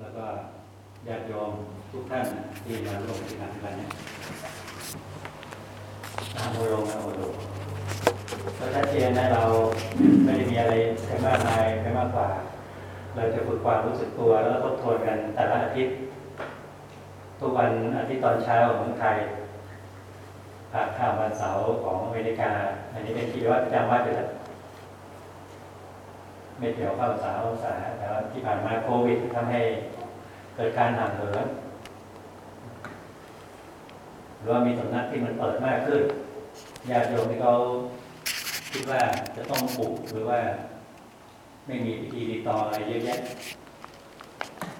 แล้วก็ญาติโยมทุกท่านที่มาร่วมกิจกรรมนวันนี้ตามโมลงนะโมลงก็ชัดเจนนะเราไม่ได้มีอะไรไปมากมายไปมากกว่า เราจะฝึกความรู้สึกตัวแล้วก็ทบทวนกันแต่ละอาทิตย์ ทุกวันอาทิตย์ตอนเช้าของเมืองไทยภาคข้ามวันเสาร์ของอเมริกา อันนี้เป็นกิจวัตรประจำวันอยู่แล้ว ไม่เกี่ยวข้าวสาวสาแต่ว่าที่ผ่านมาโควิดทำให้เกิดการห่างเหินหรือว่ามีสำนักที่มันเปิดมากขึ้นญาติโยมที่เขาคิดว่าจะต้องปลุกหรือว่า ไม่มีพิธีรีตออะไรเยอะแยะ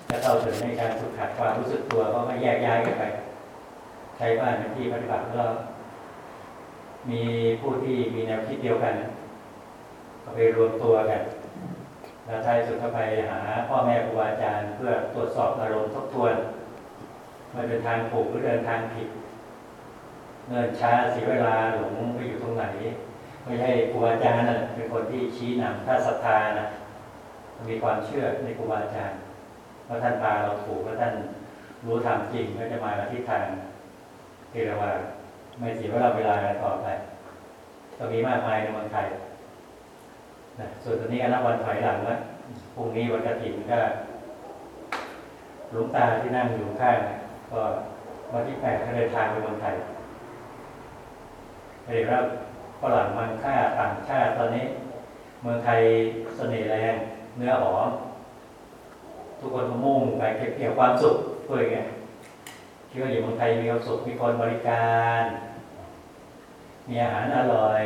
จะเข้าถึงในการฝึกหัดความรู้สึกตัวก็มาแยกย้ายกันไป ใช้บ้านเป็นที่ปฏิบัติก็มีผู้ที่มีแนวคิดเดียวกันก็ไปรวมตัวกัน แล้วท้ายสุดก็ไปหาพ่อแม่ครูบาอาจารย์ เพื่อตรวจสอบอารมณ์ทบทวนว่าเดินทางถูกหรือเดินทางผิดเนินช้าเสียเวลาหลงไปอยู่ตรงไหน ไม่ใช่ครูอาจารย์นะเป็นคนที่ชี้นำถ้าศรัทธานะมีความเชื่อในครูอาจารย์ว่าท่านพาเราถูกว่าท่านรู้ธรรมจริงก็จะมาทิศทางที่เรียกว่าไม่เสียเวลาเวลาต่อไปก็มีมากมายในเมืองไทย นะส่วนตอนนี้ก็นับวันถอยหลังแล้วพรุ่งนี้วันกฐินก็หลวงตาที่นั่งอยู่ข้างก็วันที่แปดก็เดินทางไปเมืองไทยเรียกว่าฝรั่งมันค่าต่างชาติตอนนี้ เมืองไทยเสน่ห์แรงเนื้อหอมทุกคนก็มุ่งไปเก็บเกี่ยวความสุขเพื่อไงคิดว่าอยู่เมืองไทยมีความสุขมีคนบริการ มีอาหารอร่อย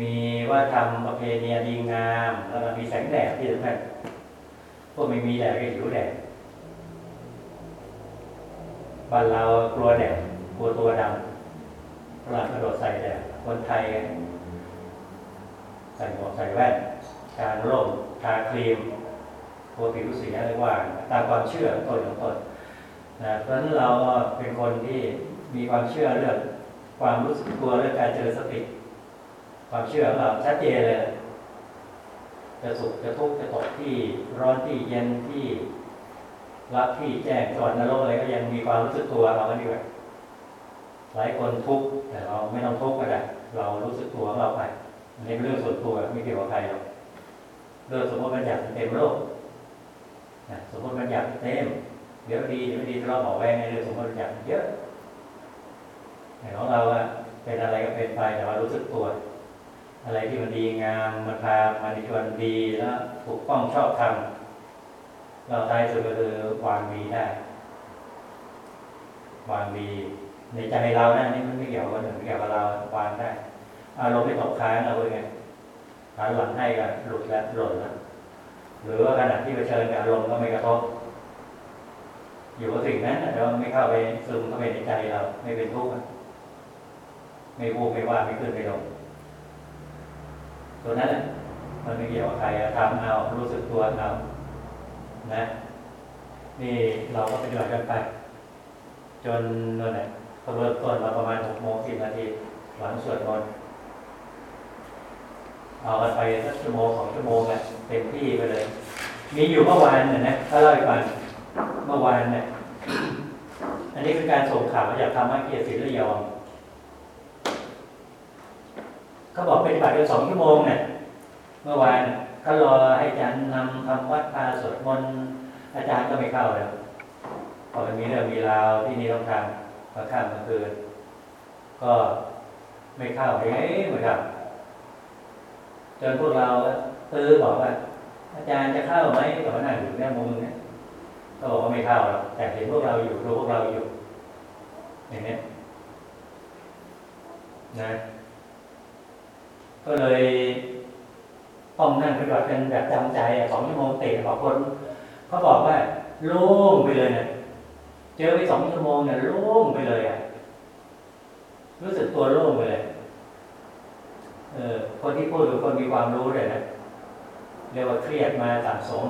มีว่าทำประเพณีดีงาม แล้วก็มีแสงแดดที่สำคัญพวกไม่มีแดดก็หิวแดดบ้านเรากลัวแดดกลัวตัวดำฝรั่งกระโดดใส่แดดคนไทย ใส่หมวกใส่แว่นการร่มทาครีมกลัวผิวเสียอะไรว่าตามความเชื่อของตนของตนนะเพราะฉะนั้นเราก็เป็นคนที่มีความเชื่อเรื่องความรู้สึกตัวเรื่องการเจริญสติ ความเชื่อของเราชัดเจนเลยจะสุขจะทุกข์จะตกที่ร้อนที่เย็นที่รับที่แจ้งสวรรค์นรกอะไรก็ยังมีความรู้สึกตัวเราก็ดีกว่าหลายคนทุกข์แต่เราไม่ต้องทุกข์ก็ได้เรารู้สึกตัวของเราไปอันนี้เป็นเรื่องส่วนตัวไม่เกี่ยวกับใครหรอกเรื่องสมมติบัญญัติเต็มโลกนะสมมติบัญญัติเต็มเดี๋ยวดีเดี๋ยวไม่ดีทะเลาะเบาแวงในเรื่องสมมติบัญญัติเยอะแต่ของเราอะเป็นอะไรก็เป็นไปแต่ว่ารู้สึกตัว อะไรที่มันดีงามมันพามาในชวนดีแล้วถูกต้องชอบทำเราท้ายสุดก็คือวางดีได้ วางดีในใจเรานะนี่มันไม่เกี่ยวกับคนอื่นไม่เกี่ยวกับเราวางได้อารมณ์ไม่ตกค้างเราเป็นไงหันหลังให้ก็หลุดแล้วหล่นแล้วหรือว่าขณะที่เผชิญกับอารมณ์ก็ไม่กระทบอยู่กับสิ่งนั้นแต่ว่าไม่เข้าไปซึมเข้าไปในใจเรา ไม่เป็นทุกข์ไม่วูบไม่ว่าไม่ขึ้นไม่ลง ตัวนั้นแหละมันไม่เกี่ยวกับใครทำเอารู้สึกตัวเอานะนี่เราก็ปฏิบัติกันไป จนนั่นแหละพอเริ่มต้นมาประมาณหกโมงสิบนาทีหลังสวดมนต์เอากันไปสักชั่วโมงสองชั่วโมงแหละเต็มที่ไปเลย มีอยู่เมื่อวานเนี่ยนะถ้าเล่าให้ฟังเมื่อวานเนี่ยอันนี้คือการส่งข่าวมาจากธรรมะเกียรติศิริยอม เขาบอกเปฏิบัติกันสองชั่วโมงเนี่ยเมื่อวานเขารอให้อาจารย์นำทำวัดพาสวดมนต์อาจารย์ก็ไม่เข้าแล้วพอมันมีเรื่องมีราวที่นี่ต้องทำมาข้ามมาคืนก็ไม่เข้าเอ๊ะไม่เข้าจนพวกเราตื้อบอกว่า อาจารย์จะเข้าไหมแต่ว่านั่งอยู่เนี่ยมุมเนี่ยก็บอกว่าไม่เข้าหรอกแต่เห็นพวกเราอยู่ดูพวกเราอยู่อย่างนี้นะ ก็เลยต้องนั่งปฏิบัติกันแบบจำใจอะสองชั่วโมงเติดบอกคนเขาบอกว่าโล่งไปเลยเนี่ยเจอไปสองชั่วโมงเนี่ยโล่งไปเลยอะรู้สึกตัวโล่งไปเลยเออคนที่พูดคือคนมีความรู้เลยนะเรียกว่าเครียดมาสะสม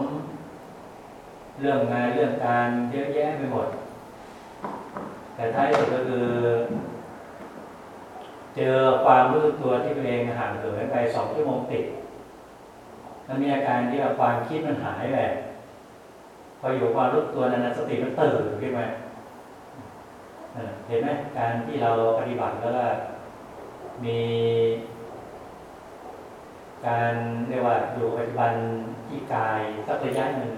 เรื่องงานเรื่องการเยอะแยะไปหมด แต่ท้ายสุดก็คือ เจอความรู้สึกตัวที่ตัวเองห่างเหินไปสองชั่วโมงติดมันมีอาการที่ว่าความคิดมันหายไปพออยู่ความรู้ตัวนั้นสติมันตื่นขึ้นมาเห็นไหมการที่เราปฏิบัติแล้วก็มีการเรียกว่าอยู่ปัจจุบันที่กายสักระยะหนึ่ง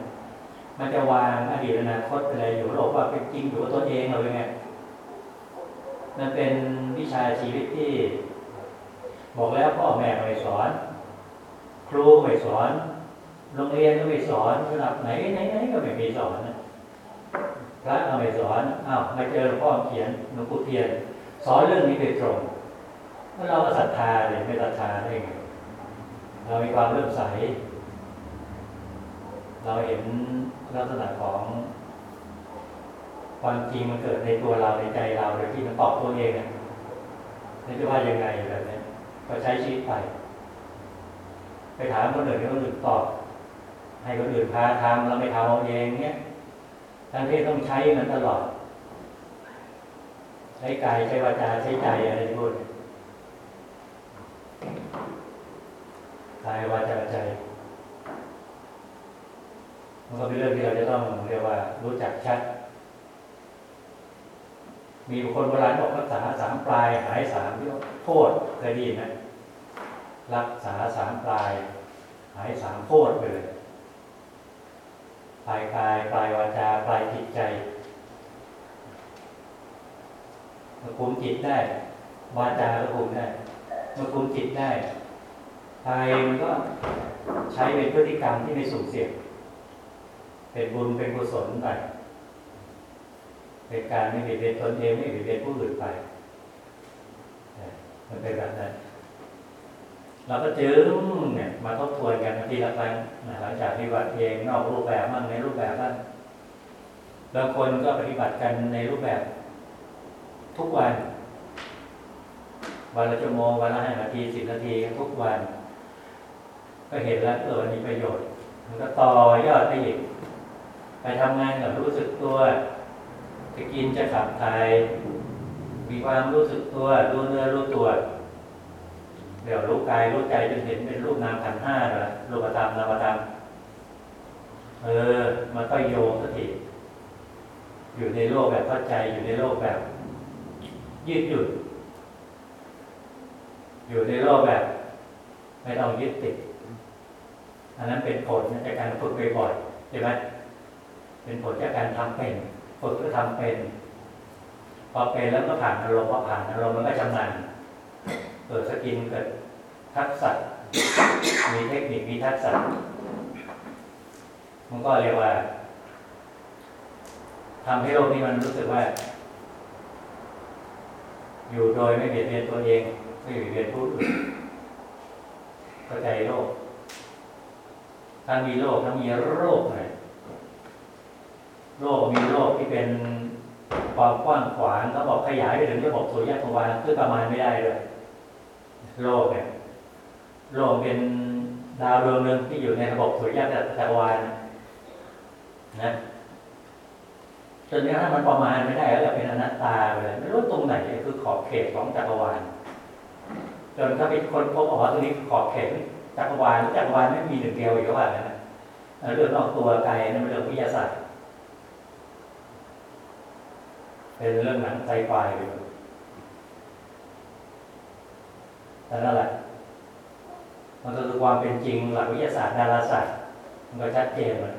มันจะวางอดีตอนาคตอะไรอยู่โลกว่าเป็นจริงอยู่กับตัวเองเราเป็นไง มันเป็นวิชาชีวิตที่ บอกแล้วพ่อแม่ไม่สอน ครูไม่สอน โรงเรียนก็ไม่สอนระดับไหนไหนไหนก็ไม่มีสอนพระก็ไม่สอนอ้าวมาเจอหลวงพ่อเขียนหลวงปู่เทียน สอนเรื่องนี้โดยตรงแล้วเราก็ศรัทธาเลยไม่ศรัทธาได้ไงเรามีความเริ่อมใส เราเห็นลักษณะของ ความจริงมันเกิดในตัวเราในใจเราโดยที่มันตอบตัวเองนะนี่จะว่ายังไงแบบนี้ก็ใช้ชีวิตไป ไปถามคนอื่นคนอื่นตอบ ให้คนอื่นพาทำเราไม่ทำเอาเองเนี้ยทั้งที่ต้องใช้มันตลอด ใช้กายใช้วาจาใช้ใจอะไรที่พูดกายวาจาใจมันก็เป็นเรื่องที่เราจะต้องเรียกว่ารู้จักชัด มีบุคคลโบราณบอกรักษาสามปลายหายสามที่โทษเคยดีไหมรักษาสามปลาย หายสามโทษไปเลยปลายกายปลายวาจาปลายจิตใจมาคุมจิตได้วาจาก็คุมได้มาคุมจิตได้กายมันก็ใช้เป็นพฤติกรรมที่ไม่สุ่มเสี่ยงเป็นบุญเป็นกุศลไป เป็นการไม่เบียดเบียนตนเองไม่เบียดเบียนผู้อื่นไปมันเป็นแบบนั้นเราก็จึงเนี่ยมาทบทวนกันทีละครั้งหลังจากปฏิบัติเองนอกรูปแบบบ้างในรูปแบบบ้างบางคนก็ปฏิบัติกันในรูปแบบ ทุกวัน วันละชั่วโมงวันละห้านาทีสิบนาทีทุกวัน ก็เห็นแล้วเออมีประโยชน์ มันก็ต่อยอดไปอีกไปทำงานกับรู้สึกตัว จะกินจะขับถ่ายมีความรู้สึกตัวรู้เนื้อรู้ตัวเดี๋ยวรู้กายรู้ใจจนเห็นเป็นรูปนามขันห้าเลยรูปธรรมนามธรรมเออ มันก็โยงสติอยู่ในโลกแบบเข้าใจอยู่ในโลกแบบ ยืดหยุ่นอยู่ในโลกแบบ ไม่ต้องยึดติดอันนั้นเป็นผลจากการฝึกบ่อยๆใช่ไหมเป็นผลจากการทำเป็น ฝึกก็ทำเป็น พอเป็นแล้วก็ผ่านอารมณ์พอผ่านอารมณ์มันก็ชำนาญเกิดสกินเกิดทักษะมีเทคนิคมีทักษะมันก็เรียกว่าทำให้โลกนี้มันรู้สึกว่า อยู่โดยไม่เบียดเบียนตัวเองไม่เบียดเบียนผู้อื่นเข้าใจโลกถ้ามีโลกถ้ามีโรคหน่อย โลกมีโลกที่เป็นความกว้างขวางเขาบอกขยายไปถึงระบบสุริยะทวารคือประมาณไม่ได้เลย โลกเนี่ยโลกเป็นดาวดวงหนึ่งที่อยู่ในระบบสุริยะจักรวาลนะจนกระทั่งมันประมาณไม่ได้แล้วเป็นอนัตตาไปเลยไม่รู้ตรงไหนคือขอบเขตของจักรวาลจนถ้าเป็นคนพบอ๋อตรงนี้ขอบเขตจักรวาลจักรวาลไม่มีหนึ่งเดียวอีกแล้วนะเรื่องนอกตัวไกลนั่นเป็นเรื่องวิทยาศาสตร์ เป็นเรื่องหนังไซไฟไปแต่นั่นแหละ มันก็คือความเป็นจริงหลักวิทยาศาสตร์ดาราศาสตร์ มันก็ชัดเจนเลย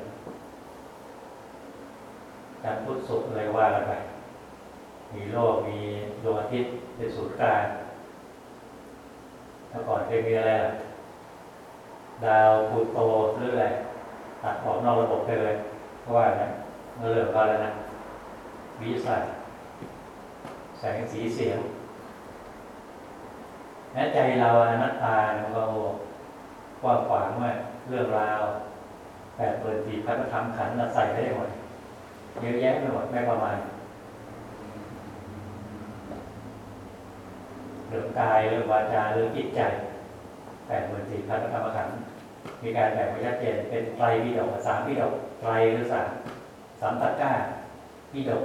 การพูดสุขอะไรว่ากันไป มีโลก มีดวงอาทิตย์เป็นศูนย์กลางถ้าก่อนเคยมีอะไรล่ะดาวพูโตหรืออะไรตัดออกนอกระบบไปเลย เพราะว่านะเมื่อเริ่มก็แล้วนะวิทยาศาสตร์ แสงสีเสียงแม้ใจเราอนัตตามันก็กว้างขวางมากเรื่องราวแปดเปิดตีพัฒธรรมขันเราใส่ได้หมดเยอะแยะไปหมดไม่ประมาณเรื่องกายเรื่องวาจาเรื่องจิตใจแปดเปิดตีพัฒธรรมขันธ์มีการแบ่งไว้ชัดเจนเป็นไตรวิโดกสามวิโดกไตรหรือสามสามตะก้าวิโดก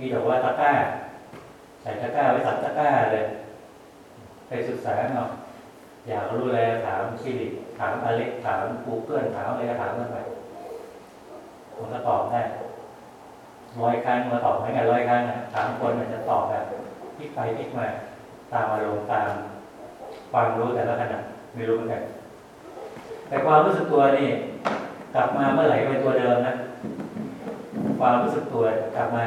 วิโดกว่าตะก้า ใส่ตะกร้าไว้สับตะกร้าเลยไปศึกษาเนาะอยากรู้อะไรถามชิริถามอเล็กถามกูเกิลถามอะไรก็ถามกันไปผมก็ตอบได้ร้อยครั้งมาตอบเหมือนกันร้อยครั้งอะถามคนมันจะตอบแบบพลิกไปพลิกมาตามอารมณ์ตามความรู้แต่ละขณะไม่รู้เหมือนกันแต่ความรู้สึกตัวนี่ กลับมาเมื่อไหร่เป็นตัวเดิมนะ ความรู้สึกตัวกลับมา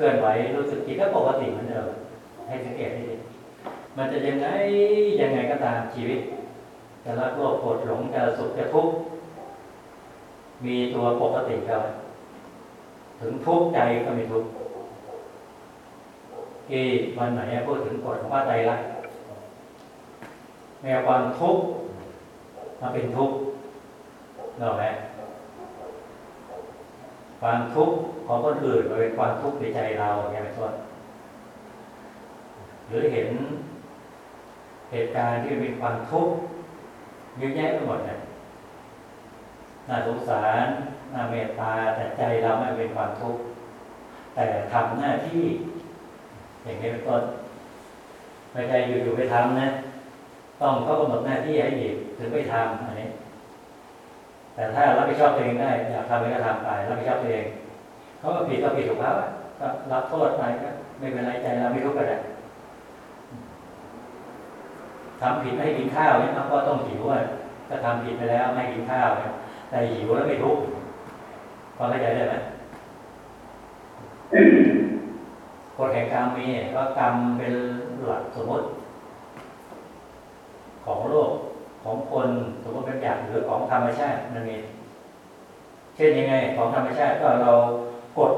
ลื่อนไหวรู้สึกจิตก็ปกติเหมือนเดิมให้สังเกตให้ดีมันจะยังไงยังไงก็ตามชีวิตจะรักโลภโกรธหลงจะสุขจะทุกข์มีตัวปกติครับถึงทุกข์ใจก็มีทุกข์ที่วันไหนพูดถึงกฎของว่าใจรักแม้ความทุกข์มาเป็นทุกข์เราไหม ความทุกข์ของคนอื่นมาเป็นความทุกข์ในใจเราอย่างไรเป็นต้นหรือเห็นเหตุการณ์ที่เป็นความทุกข์เยอะแยะไปหมดเลยน่าสงสารน่าเมตตาแต่ใจเราไม่เป็นความทุกข์แต่ทำหน้าที่ อย่างนี้เป็นต้นไม่ใช่อยู่ๆไปทำนะ ต้องเขากำหนดหน้าที่ให้หยิบถึงไปทำอันนี้ แต่ถ้ารับผิดชอบตัวเองได้อยากทำอะไรก็ทำไปรับผิดชอบตัวเองเขาก็ผิดก็ผิดถูกแล้วก็รับโทษไปก็ไม่เป็นไรใจเราไม่ทุกข์ก็ได้ทำผิดไม่ให้กินข้าวเนี่ยก็ต้องหิวอะก็ทำผิดไปแล้วไม่กินข้าวเนี่ยแต่หิวแล้วไม่ทุกข์พอเข้าใจได้ไหมกฎแห่งกรรมมีก็กรรมเป็นหลักสมมติ ของโลก ของคนสมมติเป็นอย่างหรือของธรรมชาตินั่นเองเช่นยังไง ของธรรมชาติก็เรากด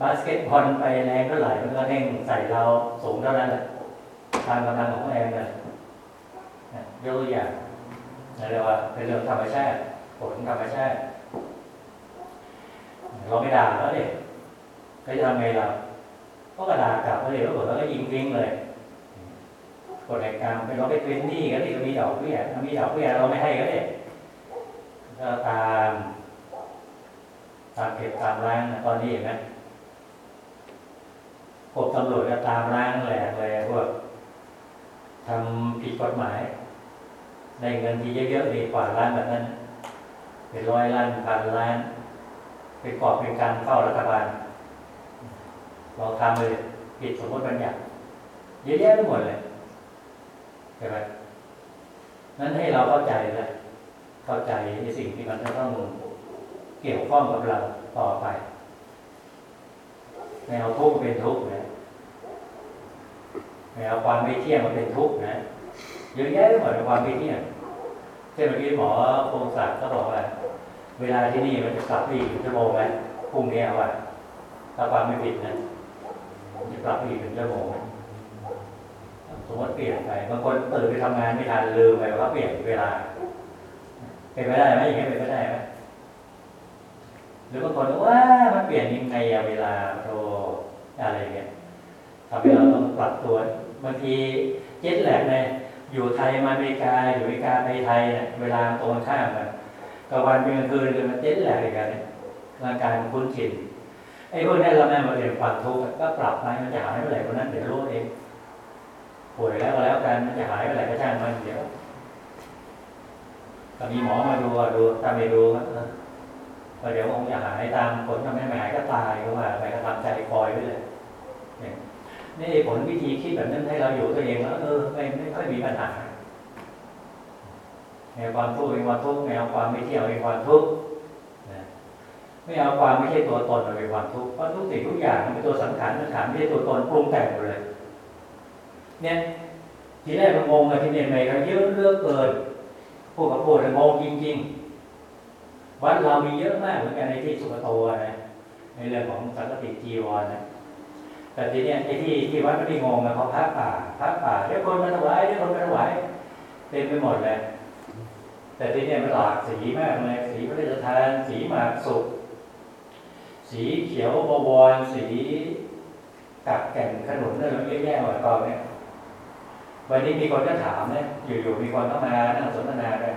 บาสเกตบอลไปแรงเท่าไหร่มันก็เด้งใส่เราสูงเท่านั้นแหละตามกำลังของแรงเลยยกตัวอย่างเรียกว่าเป็นเรื่องธรรมชาติกฎของธรรมชาติเราไม่ด่าเขาเลยก็จะทำไงเราก็กระดากลับเลยแล้วก็ยิงทิ้งเลย กฎแห่งกรรมเป็นเราไปเป็นหนี้กันนี่ก็มีดอกเบี้ยถ้ามีดอกเบี้ยเราไม่ให้ก็ได้ก็ตามตามเก็บตามล้างนะตอนนี้เห็นไหมพวกตำรวจก็ตามล้างแหลกเลยพวกทำผิดกฎหมายได้เงินที่เยอะๆดีกว่าล้านแบบนั้นเป็นร้อยล้านพันล้านเป็นกอบเป็นการเข้ารัฐบาลเราทำเลยผิดสมมติบัญญัติเยอะแยะไปหมดเลย ช่ไหมนั้นให้เราเข้าใจเลยเข้าใจในสิ่งที่มันจะต้องเกี่ยวข้องกับเราต่อไปไม่เอาทุกข์เป็นทุกข์นะไม่เอาความไม่เที่ยงมาเป็นทุกข์นะเยอะแยะไปหมดความไม่เที่ยงเช่นเมื่อกี้หมอพงศักดิ์ก็บอกว่าเวลาที่นี่มันจะกลับไปอีกชั่วโมงไหมพรุ่งนี้ว่าถ้าความไม่ผิดนะจะกลับไปอีกหนึ่งชั่วโมง สมมติเปลี่ยนไปบางคนตื่นไปทำงานไม่ทันลืมไปว่าเปลี่ยนเวลาเป็นไปได้ไหมอย่างนี้เป็นไปได้ไหมหรือบางคนว่ามันเปลี่ยนยังไงเวลาโทรอะไรเงี้ยทำให้เราต้องปรับตัวบางทีเจ็ตแหลกในอยู่ไทยมาอเมริกาอยู่อเมริกาไปไทยเนี่ยเวลาตรงข้ามกันกลางวันเป็นกลางคืนเลยมันเจ็ตแหลกอีกกันเนี่ยร่างกายมันคุ้นชินไอ้พวกนี้เราแม่มาเรียนความทุกข์ก็ปรับไปมันจะหายเมื่อไหร่คนนั้นเดี๋ยวรู้เอง ป่วยแล้วก็แล้วกันมันจะหายไปไหนก็ช่างมันเดี๋ยวก็มีหมอมาดูอะดูถ้าไม่ดูก็เดี๋ยวคงจะหายตามผลทำให้ไม่หายก็ตายก็ว่าไปก็ทำใจคอยไว้เลยเนี่ยผลวิธีคิดแบบนั้นให้เราอยู่ตัวเองแล้วเออไม่ไม่ค่อยมีปัญหาแนวความทุกข์เป็นความทุกข์แนวความไม่เที่ยวเป็นความทุกข์ไม่เอาความไม่ใช่ตัวตนเป็นความทุกข์เพราะทุกสิ่งทุกอย่างมันเป็นตัวสังขารสังขารไม่ใช่ตัวตนปรุงแต่งหมดเลย เนี่ยทีแรกมันงงอะที่เนี่ยไหนเขาเยอะเลือกเกินพวกกับพวกงงจริง ๆ วัดเรามีเยอะมากเหมือนกันในที่สุกโตนะในเรื่องของสังกติจีวรนะแต่ทีเนี้ยไอ้ที่ที่วัดไม่ได้งงนะเขาะพระป่าพระป่าเดี๋ยวคนมาถวายเดี๋ยวคนมาถวายเต็มไปหมดเลยแต่ทีเนี้ยมันหลากสีมากเลยสีพระราชทาน สีหมากสุกสีเขียวบวรสีกัดแก่นขนุนนั่นเยอะแยะหมดกองเนี่ย วันนี้มีคนก็ถามเนี่ยอยู่ๆมีคนเข้ามานั่งสนทนาเลย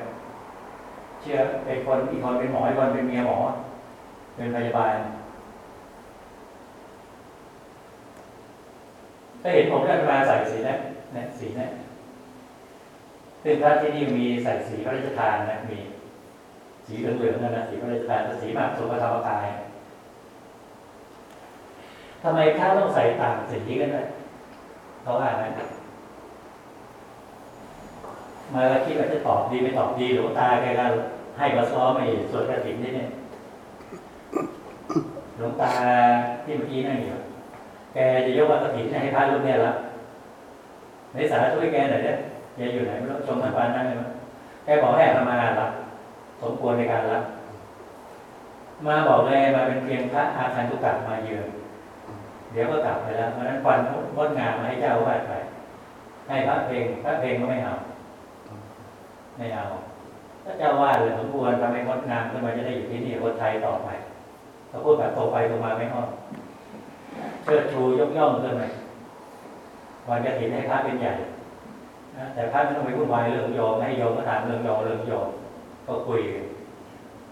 เชื่อเป็นคนอีกคนเป็นหมออีกคนเป็นเมียหมอ เป็นพยาบาลก็เห็นผมได้มาใส่สีนะเนี่ยสีนะซึ่งพระที่นี่มีใส่สีพระราชทานนะมี สีเหลืองๆนั่นนะสีพระราชทานสีมากสุภธรรมกายทำไมพระต้องใส่ต่างสีกันด้วยเขาว่าไหม มาแล้วคิดว่าจะตอบดีไม่ตอบดีหลวงตาแกก็ให้มาซ้อมไอ้สวดกระถิ่นนี่เนี่ยหลวงตาที่เมื่อกี้นั่งอยู่แกจะยกว่ากระถิ่นให้พระรูปเนี่ยละในสาช่วยแกหน่อยเนี่ยแกอยู่ไหนไม่รู้ชมท่านปานนั่งเลยมั้ยแกบอกให้อาตมาละสมควรในการละมาบอกเลยมาเป็นเพียงพระอาคันตุกะมาเยือนเดี๋ยวก็กลับไปแล้วเพราะนั้นควันงดงามมาให้เจ้าอาวาดไปให้พระเพลงพระเพลงก็ไม่เอา ไม่เอาถ้าเจ้าว่าเลยสมควรทำให้งดงามขึ้นมาจะได้อยู่ที่นี่คนไทยต่อไปถ้าพูดแบบตรงไปตรงมาไม่อ้อมเชิดชูยกย่องขึ้นไปวันกระถินให้พระเป็นใหญ่แต่พระไม่ต้องไปวุ่นวายเรื่องโยมให้โยมก็ถามเรื่องโยมเรื่องโยมก็คุย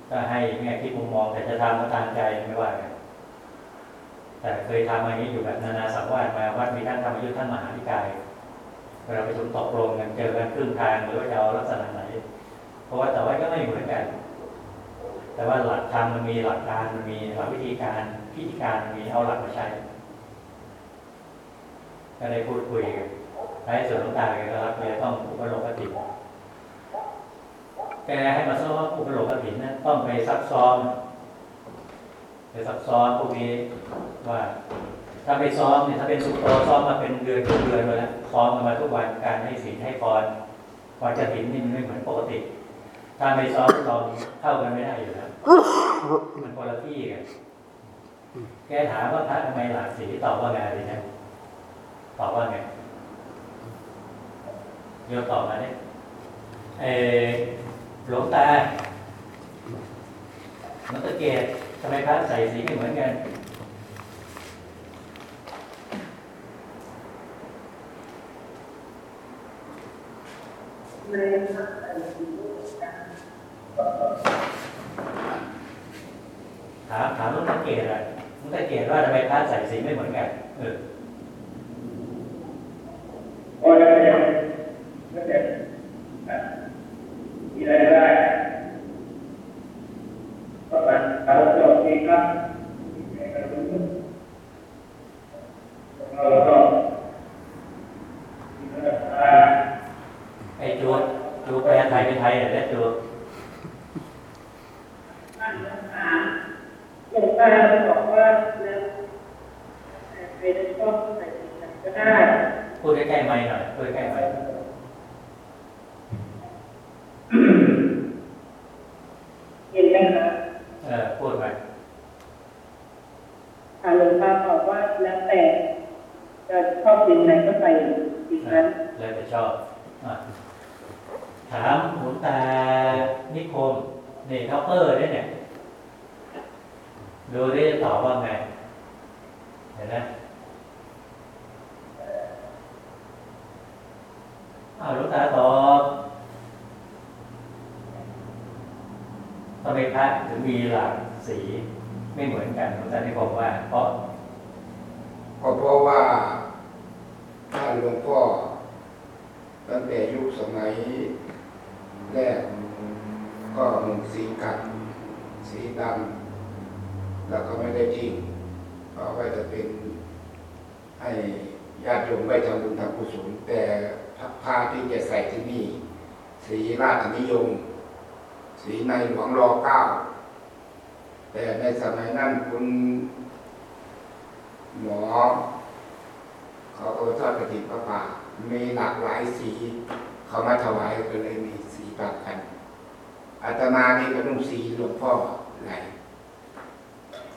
ก็ให้แง่คิดมุมมองแต่จะทำก็ตามใจไม่ว่ากันแต่เคยทำมาอย่างนี้อยู่แบบนานาสังวาสมาวัดมีท่านธรรมยุทธท่านมหาธิกาย เวลาไปชุมตกลงกันเจอกันครึ่งทางหรือว่าจะเอาลักษณะไหน เพราะว่าแต่ว่าก็ไม่เหมือนกัน แต่ว่าหลักธรรมมันมีหลักการมันมีหลักวิธีการพิธีการมีเอาหลักมาใช้ก็ได้พูดคุยกันในส่วนหลวงตากก็รับแกต้องอุปโลกติแกให้มาซ้อมอุปโลกตินะต้องไปซักซ้อมไปซักซ้อมพวกนี้ว่า ถ้าไปซ้อมเนี่ยถ้าเป็นสุกโตซ้อมมาเป็นเดือนครึ่งเดือนมาแล้วซ้อมกันมาทุกวันการให้ศีลให้พรพรจะถินนี่มันไม่เหมือนปกติ ถ้าไม่ซ้อมลองเข้ากันไม่ได้อยู่แล้วมันคนละที่กันแกถามว่าพระทำไมหลากสีตอบว่าไงดีนะตอบว่าไงโยนตอบมาเนี่ยเออหลวงตาหลวงตาเกศทำไมพระใส่สีไม่เหมือนกัน ถามถามต้องตะเกตอะไรต้องตะเกตว่าทำไมพระใส่สีไม่เหมือนกันเออยไม่ได้ไม่ได้มีอะไรได้ก็เป็นการจบที่ครับเราก็อ่า ไอ้จูดจูดแปลไทยเป็นไทยเหรอเนี่ยจูด หลวงตาบอกว่าแล้วใครจะชอบใส่สีไหนก็ได้ พูดใกล้ๆไม้หน่อยพูดใกล้ๆไม้ เห็นไหมคะ เออพูดไป ทางหลวงตาบอกว่าแล้วแต่ จะชอบสีไหนก็ใส่สีนั้นเลยจะชอบอะถามหลวงตานิคมนี่ท็อปเปอร์เนี่ยเนี่ยดูได้จะตอบว่าไงเห็นไหมอ้าวหลวงตาตอบทำไมพระถึงมีหลากสีไม่เหมือนกันหลวงตานิคมว่า เพราะก็เพราะว่าท่านหลวงพ่อตั้งแต่ยุคสมัยแรกก็นุ่งสีกัดสีดำแล้วก็ไม่ได้ทิ้งเพราะว่าจะเป็นให้ญาติโยมไว้ทำบุญทำกุศลแต่ผ้าที่จะใส่ที่นี่ สีราชนิยม สีในหลวงรอเก้าแต่ ในสมัยนั้นคุณหมอ เขาเอาทอดกระถิ่นพระป่ามีหลากหลายสี เขามาถวายก็เลยมีสีต่างกันอาตมานี่ก็นุ่งสีหลวงพ่อไหล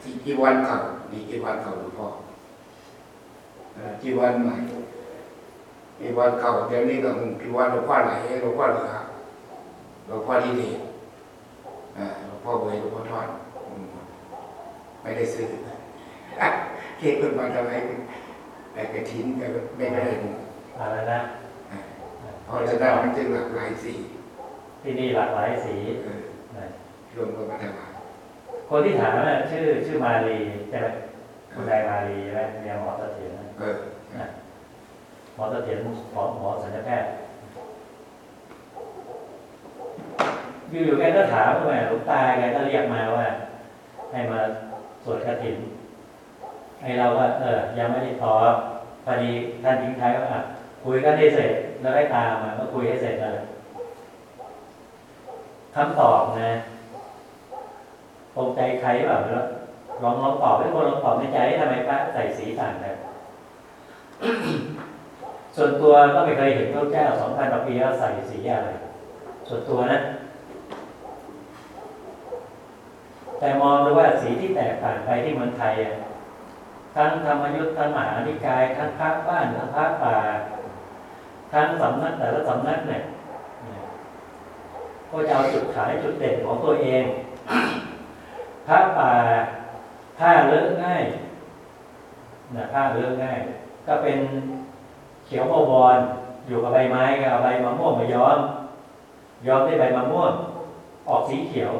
สีจีวันเก่ามีจีวันเก่าหลวงพ่อจีวันใหม่จีวันเก่าเดี๋ยวนี้ก็นุ่งจีวันหลวงพ่อไหลหลวงพ่อเหลือหลวงพ่อดีเดชอ่าหลวงพ่อเวยหลวงพ่อทอด ไม่ได้ซื้อเก็บขึ้นมาทำไมแต่กระถินก็ไม่ได้อะไรนะเพราะฉะนั้นมันจึงหลากหลายสี ที่นี่หลากหลายสีเออนะรวมกันมาถวายคนที่ถามน่ะชื่อชื่อมาลีใช่ไหมคุณนายมาลีใช่ไหมเมียหมอเสถียรนะเออหมอเสถียรหมอหมอสัญญแพทย์อยู่ๆแกก็ถามว่าหลวงตาแกก็เรียกมาว่า ให้มา สวดกฐินไอเราก็เออ ยังไม่ได้ตอบพอดีท่านทิ้งท้ายว่าอะคุยกันได้เสร็จแล้วได้ตามมาก็คุยให้เสร็จเลยคำตอบนะตรงใจใครแบบแล้วลองลองตอบให้คนลองตอบในใจทำไมพระใส่สีต่างกันส่วนตัวก็ไม่เคยเห็นพระเจ้าสองพันกว่าปีแล้วใส่สีอะไร ส่วนตัวนะ แต่มองดูว่าสีที่แตกต่างไปที่เมืองไทยอะทั้งธรรมยุทธ์ทั้งมหานิกาย ทั้งพระบ้านทั้งพระป่า ทั้งสำนักแต่ละสำนักเนี่ยก็จะเอาจุดขายจุดเด่นของตัวเอง พระป่าผ้าเลอะง่ายนะผ้าเลอะง่าย ก็เป็นเขียวบวรอยู่กับใบไม้ก็เอาใบมะม่วงมาย้อมย้อมด้วยใบมะม่วงออกสีเขียว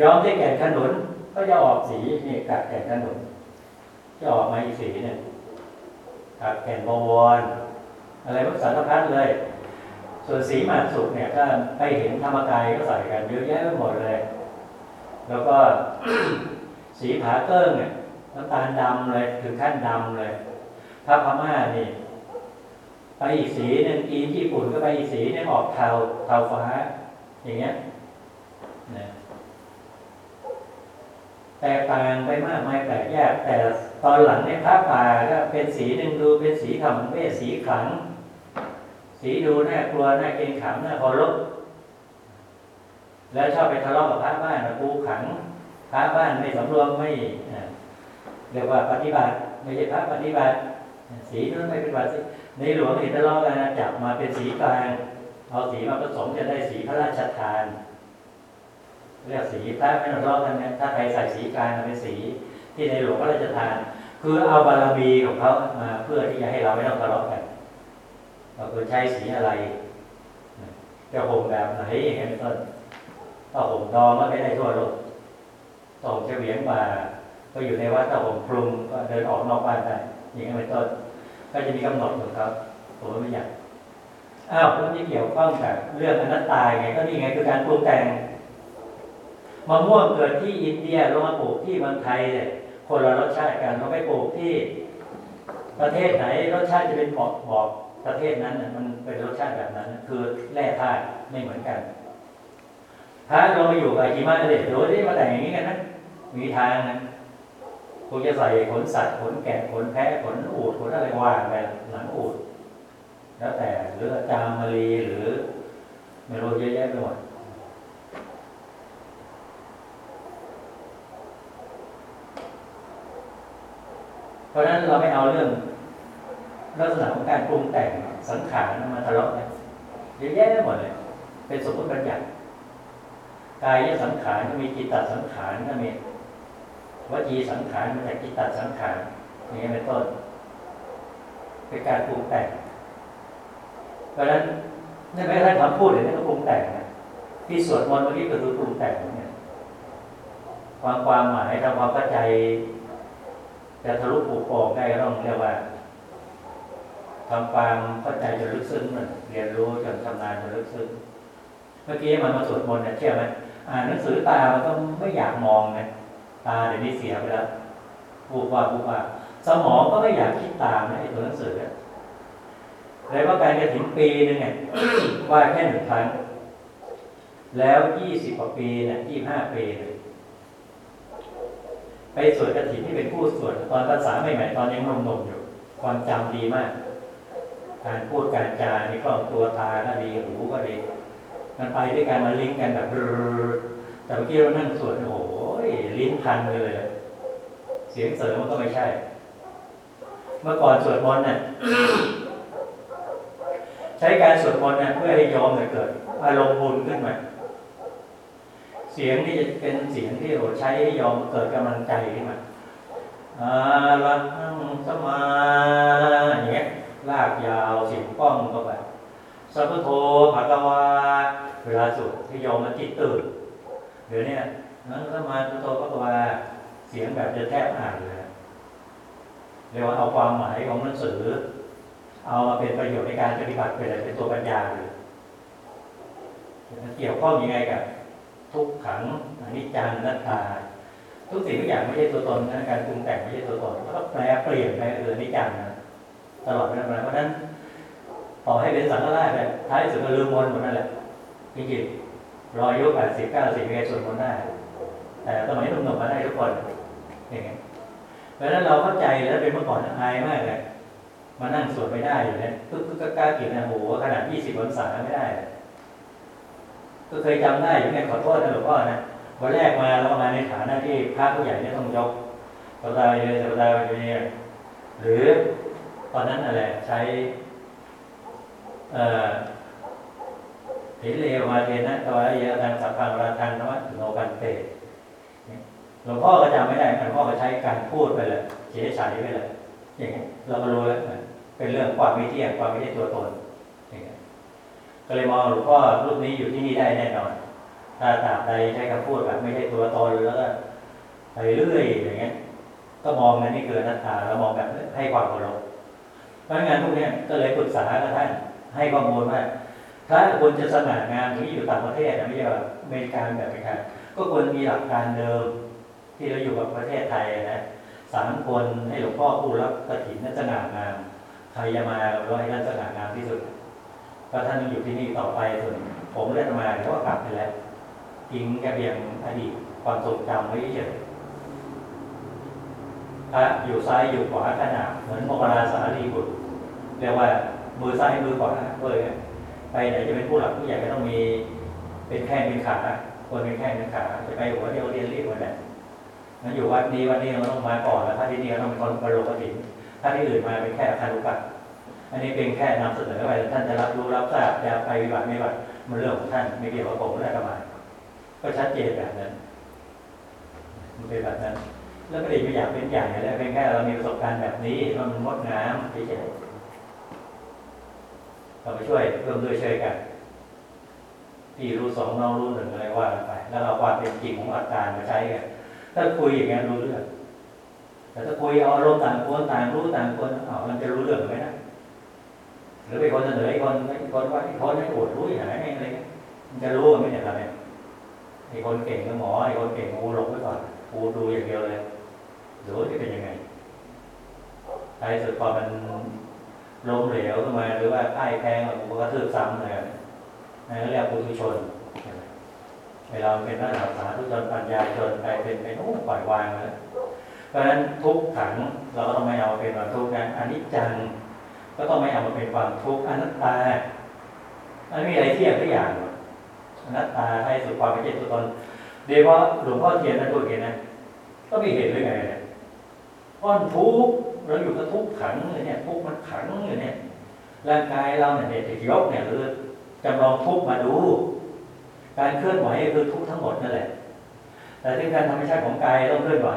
ย้อมด้วยแก่นขนุนก็จะออกสีนี่กัดแก่นขนุนจะออกมาอีกสีเนี่ยกัดแก่นบวร อะไรพวกสารพัดเลย ส่วนสีหมากสุกเนี่ยก็ไปเห็นธรรมกายก็ใส่กันเยอะแยะไปหมดเลย แล้วก็สีผาเกิ้งเนี่ยน้ำตาลดำเลยถึงขั้นดำเลยพระพม่านี่ ไปอีกสีหนึ่งจีนญี่ปุ่นก็ไปอีกสีหนึงออกเทาเทาฟ้า อย่างเงี้ยนะ แตกต่างไปมากมายแปลกแยก แต่ตอนหลังเนี่ยพระป่าก็เป็นสีหนึ่งดูเป็นสีธรรมเวสีขัง สีดูน่ากลัวน่าเกรงขามน่าเคารพแล้วชอบไปทะเลาะกับพระบ้านนะกูขังพระบ้านไม่สำรวมไม่เรียกว่าปฏิบัติไม่ใช่พระปฏิบัติ สีนู้นไม่เป็นปฏิบัติในหลวงเห็นทะเลาะกันจับมาเป็นสีกลางเอาสีมาผสมจะได้สีพระราชทาน เรียกสีพระไม่ต้องทะเลาะกันนะถ้าใครใส่สีกลางเป็นสี ที่ในหลวงพระราชทาน คือเอาบารมีของเขามาเพื่อที่จะให้เราไม่ต้องทะเลาะกันเราควรใช้สีอะไรจะห่มแบบไหนอย่างเงี้ยเป็นต้นถ้าห่มดองก็ไม่ได้ทั่วโลกส่งเฉวียงมาก็อยู่ในวัดถ้าห่มคลุมก็เดินออกนอกบ้านได้อย่างเงี้ยเป็นต้น ก็จะมีกำหนดของเขาผมไม่อยากอ้าวแล้วนี่เกี่ยวข้องกับเรื่องอนัตตาไงก็นี่ไงคือการปรุงแต่ง มะม่วงเกิดที่อินเดียลงมาปลูกที่เมืองไทยเนี่ยคนละรสชาติกันเราไปปลูกที่ ประเทศไหนรสชาติจะเป็นบอกบอกประเทศนั้นมันเป็นรสชาติแบบนั้น คือแร่ธาตุไม่เหมือนกัน ถ้าเรามาอยู่กับหิมะเลยโดยที่มาแต่งอย่างนี้กันนะมีทางนะคงจะใส่ขนสัตว์ขนแกะขนแพะขนอูดขนอะไรว่างไปหนังอูดแล้วแต่หรือจามารีหรือไม่รู้เยอะแยะไปหมด เพราะฉะนั้นเราไม่เอาเรื่องลักษณะของการปรุงแต่งสังขารมาทะเลาะกันเยอะแยะหมดเลย เป็นสมมติบัญญัติกายสังขารก็มีจิตตสังขารก็มีวจีสังขารมาจากจิตตสังขารอย่างนี้เป็นต้น เป็นการปรุงแต่ง เพราะฉะนั้นนี่แม้กระทั่คำพูดเดี๋ยวนี้ก็ปรุงแต่งนะที่สวดมนต์เมื่อกี้ก็คือปรุงแต่งเนี่ยความความหมายทำความเข้าใจ จะทะลุปลูกโป่งได้ก็ต้องเรียกว่าทำความเข้าใจจนลึกซึ้งเรียนรู้จนชำนาญจนลึกซึ้งเมื่อกี้มันมาสวดมนต์เนี่ยเชื่อไหมอ่านหนังสือตามันก็ไม่อยากมองนะตาเดี๋ยวนี้เสียไปแล้วพูดว่าพูดว่า สมองก็ไม่อยากคิดตามนะไอ้ตัวหนังสือเนี่ยเลยว่าการกระถิ่นปีหนึงเนี่ยว่าแค่หนึ่งครั้ง แล้วยี่สิบกว่าปีเนี่ยยี่ห้าปีเลย ไปสวดกระถิ่นที่เป็นผู้สวดตอนภาษาใหม่ๆตอนยังหนุ่มๆอยู่ ความจำดีมาก การพูดการจานี่คล่องตัวตาก็ดีหูก็ดี มันไปด้วยกันมันลิงก์กันแบบแต่เมื่อกี้เรานั่งสวดโอ้โหลิ้นพันเลย เสียงเสริมมันก็ไม่ใช่ เมื่อก่อนสวดมนต์เนี่ยใช้การสวดมนต์เนี่ยเพื่อให้โยมเกิดอารมณ์บุญขึ้นมา สียงนี่จะเป็นเสียงที่เราใช้ให้โยมเกิดกำลังใจขึ้นมาอาลังสมาอย่างเงี้ยลากยาวเสียงป้องเข้าไปสัพพโทภะกวาเวลาสวดให้โยมมันจิตตื่นเดี๋ยวนี้นั่งสมาธิโทภะกวาเสียงแบบจะแทบอ่านเลยเรียกว่าเอาความหมายของหนังสือ เอามาเป็นประโยชน์ในการปฏิบัติเป็นอะไรเป็นตัวปัญญาเลยเกี่ยวข้องยังไงกับ ทุกขังอนิจจังนัตตา ทุกสิ่งทุกอย่างไม่ใช่ตัวตนนะการปรุงแต่งไม่ใช่ตัวตนแล้วก็แปลเปลี่ยนไปเอออนิจจังนะตลอดเวลาเพราะนั้นต่อให้เป็นสังฆราชแบบท้ายสุดก็ลืมมนต์หมดนั่นแหละจริงๆรออายุแปดสิบเก้าสิบเป็นไงส่วนมนต์ได้แต่สมัยหนุ่มๆมาได้ทุกคนอย่างเงี้ยเพราะนั้นเราเข้าใจแล้วเป็นเมื่อก่อนอายมากเลยมานั่งสวดไม่ได้อยู่เนี่ยปึ๊กปึ๊กกล้ากินนะโหขนาดยี่สิบวันษาไม่ได้ ก็เคยจำได้อยู่เนี่ยขอโทษนะหลวงพ่อนะวันแรกมาเรามาในฐานะที่พระผู้ใหญ่เนี่ยต้องยกสัปดาเยอะสัปดาห์เยอะหรือตอนนั้นอะไรใช้เอ่อถิเลวมาเทนะตวายะทางสัพพังราทังนวัตโนกันเตหลวงพ่อก็จำไม่ได้หลวงพ่อก็ใช้การพูดไปเลยเฉยเฉยไปเลยอย่างเงี้เราก็รู้แล้วเป็นเรื่องความไม่เที่ยงความไม่ใช่ตัวตน ก็เลยมองหลวงพ่อรูปนี้อยู่ที่นี่ได้แน่นอน ถ้าตาบใดใช้คำพูดแบบไม่ใช่ตัวตนแล้วก็ไปเรื่อยอย่างเงี้ย ก็มองนั่นนี่คือนัตตาเรามองแบบให้ความเคารพเพราะงั้นพวกนี้ก็เลยปรึกษากับท่านให้ข้อมูลว่าถ้าควรจะสง่างามที่อยู่ต่างประเทศนะไม่ใช่ว่าอเมริกาแบบอเมริกาก็ควรมีหลักการเดิม ที่เราอยู่กับประเทศไทยนะสามคนให้หลวงพ่อผู้รับกฐินนั้นสง่างามใครจะมาเราให้ท่านสง่างามที่สุด ก็ท่านอยู่ที่นี่ต่อไปส่วนผมเล่นมาเขาก็กลับไปแล้วทิ้งแค่เพียงอดีตความทรงจำไว้เฉยพระอยู่ซ้ายอยู่ขวาขนาดเหมือนโมกราสารีบุตรเรียกว่ามือซ้ายมือขวาเลยไปไหนจะเป็นผู้หลักผู้ใหญ่ก็ต้องมีเป็นแข้งเป็นขาควรเป็นแข้งเป็นขาจะไปหัวเดียวเรียนรีบวันไหนมันอยู่วัดนี้วันนี้เราต้องมาก่อนแล้วถ้าที่นี่เราต้องเป็นคนบรรลุกฐินถ้าที่อื่นมาเป็นแค่คารุกัต อันนี้เป็นแค่นำเสนอไปท่านจะรับรู้รับทราบจะไปวิบัติไม่วิบัติมันเรื่องของท่านไม่เกี่ยวกับผมและกรรมาก็ชัดเจนแบบนั้นมันเป็นแบบนั้น แล้วไม่ได้ไม่อยากเป็นใหญ่อะไรเป็นแค่เรามีประสบการณ์แบบนี้ว่ามันงดงามเฉยๆเราไปช่วยเพิ่มด้วยช่วยกันพี่รู้สองน้องรู้หนึ่งอะไรว่าไป แล้วเราความเป็นจริงของอาการมาใช้กันถ้าคุยอย่างนี้ยรู้เรื่องแต่ถ้าคุยเอาอารมณ์ต่างคนต่างรู้ต่างคนอ้ามันจะรู้เรื่องไหมนะ หรือไปคนเสนอไอ้คนไอ้คนว่าไอ้คนให้อวดรู้อย่างไรอะไรมันจะรู้กันไหมเนี่ยเราเนี่ยไอ้คนเก่งก็หมอไอ้คนเก่งกูหลบไว้ก่อนกูดูอย่างเดียวเลยหรือว่าจะเป็นยังไงท้สุดพอมันล้มเหลวขึ้นมาหรือว่าพ่ายแพ้กูก็ทืบซ้ำเลยนั่นเรียกปุถุชนเวลาเป็นนักศึกษาทุชนปัญญาชนไปเป็นเป็นโอ้ปล่อยวางแล้วเพราะฉะนั้นทุกขังเราก็ต้องไม่เอาเป็นควาทุกข์นะอันิจจัง ก็ต้องไม่เอามาเป็นความทุกข์อนัตตามันไม่มีอะไรเที่ยงทุกอย่างหรอกอนัตตาให้สุดความเป็นเจตตัวตนโดยเฉพาะหลวงพ่อเทียนนะตัวเองนะก็ไม่เห็นเลยไงเนี่ยก้อนทุกข์เราอยู่กับทุกข์ขังเลยเนี่ยทุกข์มันขังอยู่เนี่ยร่างกายเราเนี่ยเด็กยกเนี่ยหรือจำลองทุกข์มาดู การเคลื่อนไหวคือทุกข์ทั้งหมดนั่นแหละ แต่ที่การธรรมชาติของกายต้องเคลื่อนไหว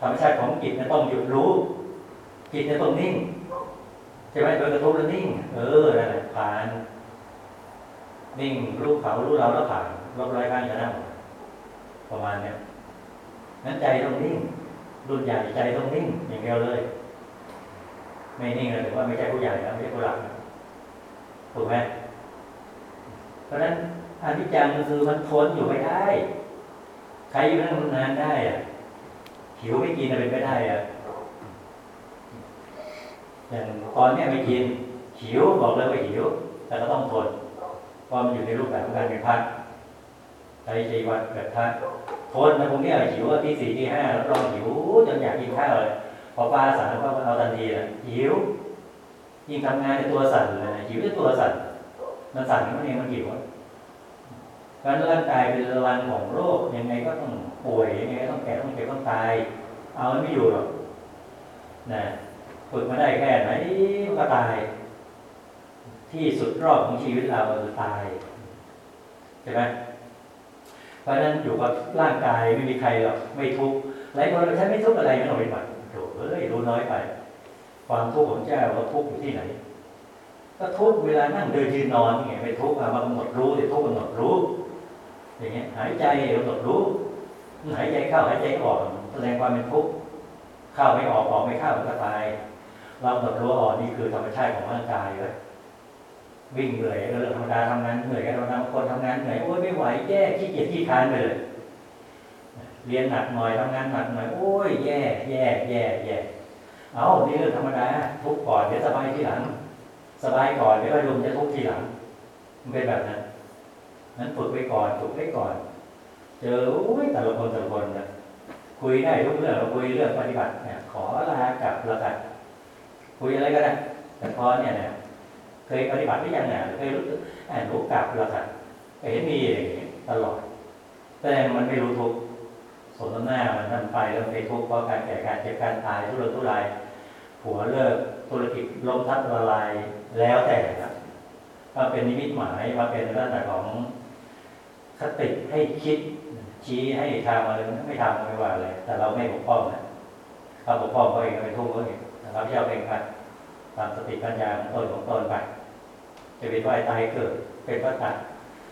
ธรรมชาติของจิตเนี่ยต้องหยุดรู้จิตเนี่ยต้องนิ่ง ใช่ไหมโดยกระทบแล้วนิ่ง เออนั่นแหละผ่าน นิ่งรู้เขารู้เราแล้วผ่านลบร้อยข้างจะนั่งประมาณเนี้ยนั้นใจต้องนิ่งรุ่นใหญ่ใจต้องนิ่งอย่างเดียวเลย ไม่นิ่งเลยถือว่าไม่ใช่ผู้ใหญ่แล้วไม่ใช่ผู้หลักถูกไหมเพราะนั้นอนิจจังคือมันทนอยู่ไม่ได้ ใครอยู่นั่งนานได้อะหิวไม่กินอะไรไม่ได้อะ อย่างตอนเนี้ยไม่กินหิวบอกเลยว่าหิว แต่ก็ต้องทนเพราะมันอยู่ในรูปแบบของการเป็นพักใจใจวันเกิดพักทนนะผมเนี่ยหิวว่าที่สี่ที่ห้าแล้วรองหิวจนอยากกินข้าวเลยพอป้าสั่งก็เอาทันทีเลยหิวยิ่งทำงานในตัวสั่นเลยนะหิวในตัวสั่นมันสั่นมันเองมันหิวเพราะฉะนั้นร่างกายเป็นรังของโรคยังไงก็ต้องป่วยยังไงก็ต้องแก่ต้องเจ็บต้องตาย เอาไม่อยู่หรอกนะ ฝึกมาได้แค่ไหนก็ตาย ที่สุดรอบของชีวิตเราคือตายใช่ไหมเพราะฉะนั้นอยู่กับร่างกายไม่มีใครหรอกไม่ทุกข์หลายคนเราใช้ไม่ทุกข์อะไรไม่ต้องไปบัตโถเอ้ยรู้น้อยไป ความทุกข์ของเจ้าว่าทุกข์อยู่ที่ไหน ก็ทุกข์เวลานั่งเดินยืนนอนอย่างเงี้ยไม่ทุกข์มากำหนดรู้แต่ทุกข์กำหนดรู้ อย่างเงี้ยหายใจกำหนดรู้หายใจเข้าหายใจออกแสดงความเป็นทุกข์เข้าไม่ออกออกไม่เข้ามันก็ตาย เรากำหนดรู้อ๋อนี่คือธรรมชาติของร่างกายเลยวิ่งเหนื่อยก็เรื่องธรรมดาทำงานเหนื่อยก็ธรราบางคนทำงานเหนื่อยโอ้ยไม่ไหวแย่ขี้เกียจขี้คานไปเลยเรียนหนักหน่อยทำงานหนักหน่อยโอ้ยแย่แย่แย่แย่เอานี่เรื่องธรรมดาทุกข์ก่อนเดี๋ยวสบายทีหลัง สบายก่อนเดี๋ยวอารมณ์จะทุกข์ทีหลัง มันเป็นแบบนั้นนั้นฝึกไว้ก่อนฝึกไว้ก่อน เจอโอ้ยแต่ละคนแต่ละคนนะคุยได้ทุกเรื่องเราคุยเรื่องปฏิบัติเนี่ยขอลากับละกัน คุยอะไรก็ได้แต่พอเนี่ยนี่ยเคยปฏิบัติหรือยังเนี่ยเคยรู้สึกอ่านรู้กลับละกันก็เห็นมีอย่างนี้ตลอด แต่มันไม่รู้ทุกสมน้ำหน้ามันทำไปแล้วมันไปทุกเพราะการแก่การเจ็บการตายทุรนทุรายผัวเลิกธุรกิจล้มทับละลายแล้วแต่นะมาเป็นนิมิตหมายมาเป็นลักษณะของคติให้คิดชี้ให้ทำอะไรไม่ทำไม่ว่าอะไรแต่เราไม่ปกป้องนะถ้าปกป้องเขาเองก็เป็นทุกข์เขาเอง แต่เราไม่เอาเป็นกันตามสติปัญญาของตนของตนไปจะเป็นว่ายตายเกิด เป็นวัฏฏะ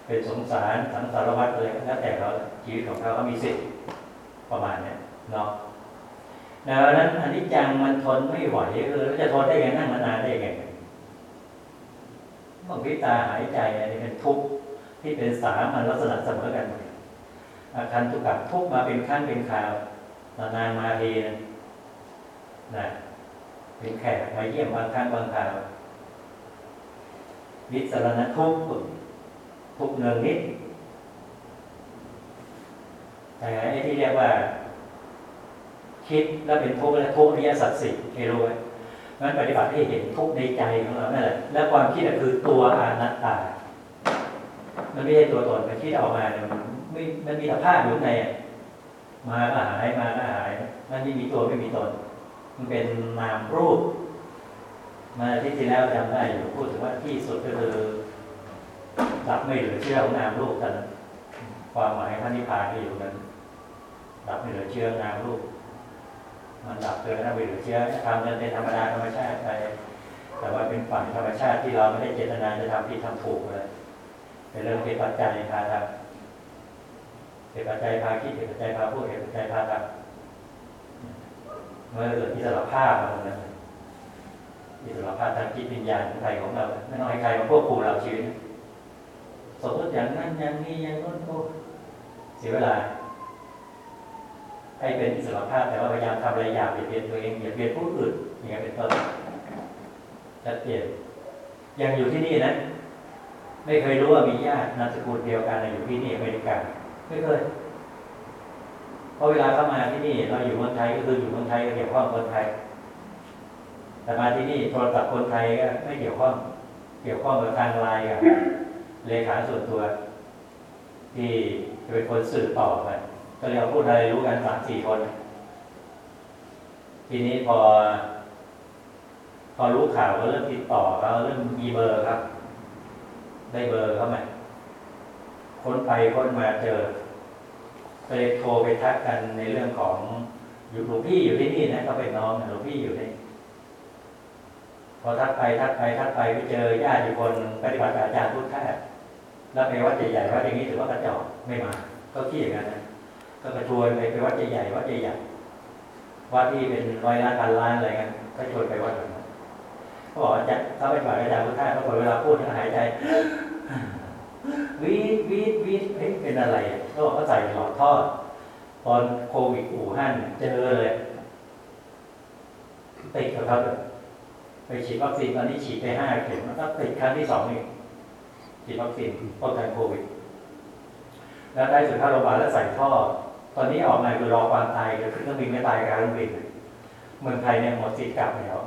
เป็นสงสารสังสารวัฏอะไรก็แล้วแต่เราชีวิตของเขาเขามีสิทธิ์ประมาณเนี้ยเนาะดังนั้นอันนี้จังมันทนไม่ไหวเออแล้วจะทนได้ไงนั่งมานานได้ไงบางพิตาหายใจอันนี้เป็นทุกข์ที่เป็นสามัญลักษณะเสมอกันหมดอาการทุกข์กับทุกข์มาเป็นขั้นเป็นคราวนานมาทีนะนะ เป็นแขกมาเยี่ยมบางครั้งบางคราววิสารณทุกข์ทุกเนืองนิด แต่ไอ้ที่เรียกว่า คิดแล้วเป็นทุกข์และทุกข์อริยสัจสี่ให้รู้ไว้มันปฏิบัติให้เห็นทุกข์ในใจของเรานั่นแหละและความคิดคือตัวอนัตตา มันไม่ใช่ตัวตนมันคิดออกมาเนี่ยมันไม่มันมีสภาพอยู่ในมาก็หายมาก็หายมันไม่มีตัวไม่มีตน มันเป็นนามรูป มาที่ที่แล้วจำได้อยู่พูดถึงว่าที่สุดก็คือรับไม่เหลือเชื่อของนามรูปกันความหมายพระนิพพานก็อยู่นั้นรับไม่เหลือเชื่อนามรูป มันดับเกินถ้าไม่เหลือเชื่อทำเป็นธรรมดาธรรมชาติไปแต่ว่าเป็นฝั่งธรรมชาติที่เราไม่ได้เจตนาจะทำผิดทำถูกเลยเป็นเรื่องเป็นปัจจัยพาทำเป็นปัจจัยพาคิดเป็นปัจจัยพาพูดเป็นปัจจัยพาทำ มื่อเกิดอิสระภาพมาตรงนั้นอิสระภาพทางจิตวิญญาณของใครของเราไม่ต้องให้ใครมาควบคุมเราชีวิตสมมติอย่างนั้นอย่างนี้อย่างนู้นโอ้เสียเวลา ให้เป็นอิสระภาพแต่ว่าพยายามทำอะไรอย่าเบียดเบียนตัวเองอย่าเบียดผู้อื่นอย่างเงี้ยเป็นต้นชัดเจนยังอยู่ที่นี่นะ ไม่เคยรู้ว่ามีญาตินามสกุลเดียวกันอยู่ที่นี่อเมริกาไม่เคย เพราะเวลาเข้ามาที่นี่ เราอยู่เมืองไทยก็คืออยู่เมืองไทยก็เกี่ยวข้องคนไทย แต่มาที่นี่โทรศัพท์คนไทยก็ไม่เกี่ยวข้อง เกี่ยวข้องกับทางไลน์กับเลขาส่วนตัว ที่จะเป็นคนสื่อต่อไปก็เรียกว่าพูดอะไรรู้กันสามสี่คน ทีนี้พอ พอรู้ข่าวก็เริ่มติดต่อเขาเริ่มมีเบอร์ครับ ได้เบอร์เข้ามาค้นไปค้นมาเจอ ไปโทรไปทักกันในเรื่องของอยู่หลวงพี่อยู่ที่นี่นะเขาเป็นน้องหลวงพี่อยู่นี่พอทักไปทักไปทักไปไปเจอญาติอยู่คนปฏิบัติอาจารย์พุทธะแล้วไปวัดใหญ่ๆวัดอย่างนี้ถือว่ากระจอกไม่มา ก็ขี้อย่างนั้นนะก็กระชวนไปไปวัดใหญ่ๆวัดใหญ่ๆวัดที่เป็นร้อยล้านพันล้านอะไรเงี้ยก็ชวนไปวัดแบบนั้นเขาบอกอาจารย์เขาไปปฏิบัติอาจารย์พุทธะปรากเวลาพูดหายใจวีดวีดวีดเฮ้ยเป็นอะไรอะ เขาบอกเขาใส่หลอดท่อตอนโควิดอู่ฮั่นเจอเลยติดกับเขาเลยไปฉีดวัคซีนตอนนี้ฉีดไปห้าเข็มแล้วก็ติดครั้งที่สองอีกฉีดวัคซีนป้องกันโควิด แล้วได้สุดท้ายโรงพยาบาลแล้วใส่ท่อ ตอนนี้ออกมาคือรอความตายคือเครื่องบินไม่ตายการเครื่องบินเมืองไทยเนี่ยหมดสิทธิ์กลับแล้ว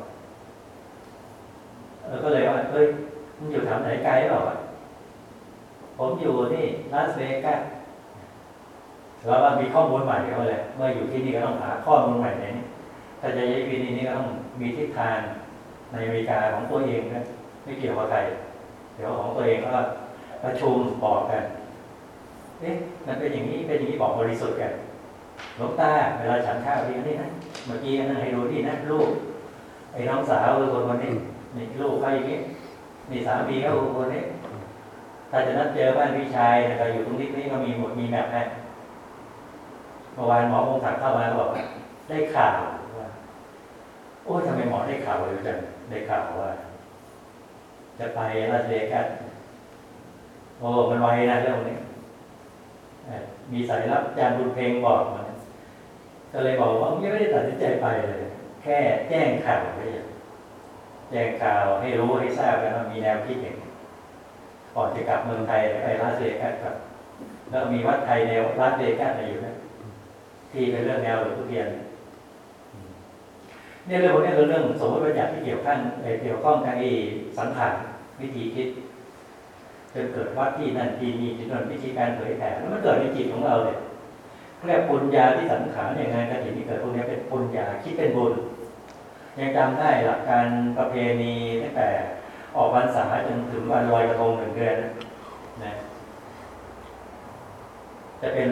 เออก็เลยว่าเอ้ยมันอยู่แถวไหนไกลหรอผมอยู่นี่ลาสเวกัส แล้วมันมีข้อมูลใหม่เข้าเลยเมื่ออยู่ที่นี่ก็ต้องหาข้อมูลใหม่ในนี้ถ้าจะย้ายวิธีนี้ก็ต้องมีทิศทางในอเมริกาของตัวเองนะไม่เกี่ยวกับใครเดี๋ยวของตัวเองก็ประชุมบอกกันเอ๊ะมันเป็นอย่างนี้เป็นอย่างนี้บอกบริสุทธิ์กันหลวงตาเวลาฉันข้าวทีนี่นะเมื่อกี้นั่นให้ดูที่นะลูกไอ้น้องสาวคือคนคนนี้นี่ลูกเขาอย่างนี้นี่สามีเขาคนนี้ถ้าจะนัดเจอบ้านพี่ชายนะครับอยู่ตรงนี้นี่ก็มีหมดมีแมพให้ มื่อวานหมอคงศักเข้ามาแล้วบอกว่าได้ข่าวว่า โอ้ยทำไมหมอได้ข่าวเร็วจังได้ข่าวว่า จะไปลาสเวกัสโอ้มันไวนะเรื่องนี้มีสายรับอาจารย์บุญเพลงบอกมาก็เลยบอกว่ายังไม่ได้ตัดสินใจไปเลย แค่แจ้งข่าวไปแจ้งข่าวให้รู้ให้ทราบกันว่ามีแนวคิดอย่างนี้ก่อนจะกลับเมืองไทยไปลาสเวกัสครับแล้วมีวัดไทยในลาสเวกัสอยู่นะ ที่เป็นเรื่องแนวหลวงพ่อเทียนเนี่ยเรื่องพวกนี้คือเรื่องสมมติบัญญัติที่เกี่ยวข้องเอ่อเกี่ยวข้องกับไอ้สังขารวิธีคิดจนเกิดวัดที่นั่นที่นี่ที่นั่นวิธีการเผยแผ่แล้วมันเกิดในจิตของเราเนี่ยเรียกปุญญาที่สังขารอย่างไงกฐินที่เกิดพวกนี้เป็นปุญญาคิดเป็นบุญยังจำได้หลักการประเพณีตั้งแต่ออกพรรษาจนถึงวันลอยกระทงหนึ่งเดือนนะจะเป็น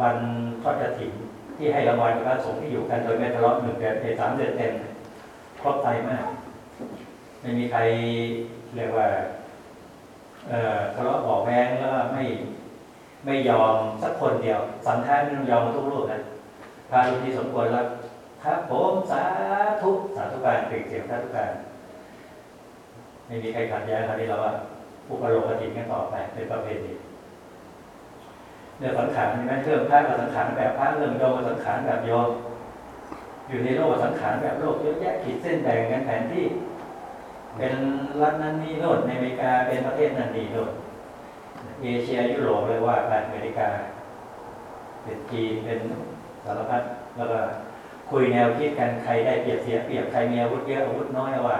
วันทอดกฐินที่ให้รางวัลกับพระสงฆ์ที่อยู่กันโดยไม่ทะเลาะหนึ่งเดือนเอยสามเดือนเต็มครอบไตรมาก ไม่มีใครเรียกว่าทะเลาะบอกแว้งแล้วไม่ไม่ยอมสักคนเดียวสังฆาไม่ต้องยอมทุกรูปนะพระรูปที่สมควรแล้วครับผมสาธุสาธุการเปล่งเสียงสาธุการไม่มีใครขัดแย้งคราวนี้เราว่าอุปโลกติกันต่อไปเป็นประเพณี เรื่องสังขารใช่ไหมเรื่องพระกับสังขารแบบพระเรื่องโยมกับสังขารแบบโยมอยู่ในโลกสังขารแบบโลกเยอะแยะขีดเส้นแบ่งกันแผนที่ เป็นรัฐนั้นนี่โน่นในอเมริกาเป็นประเทศนั้นนี่โน่นเอเชียยุโรปเลยว่าไปอเมริกา เป็นจีนเป็นสารพัดแล้วก็คุยแนวคิดกันใครได้เปรียบเสียเปรียบใครมีอาวุธเยอะอาวุธน้อยว่า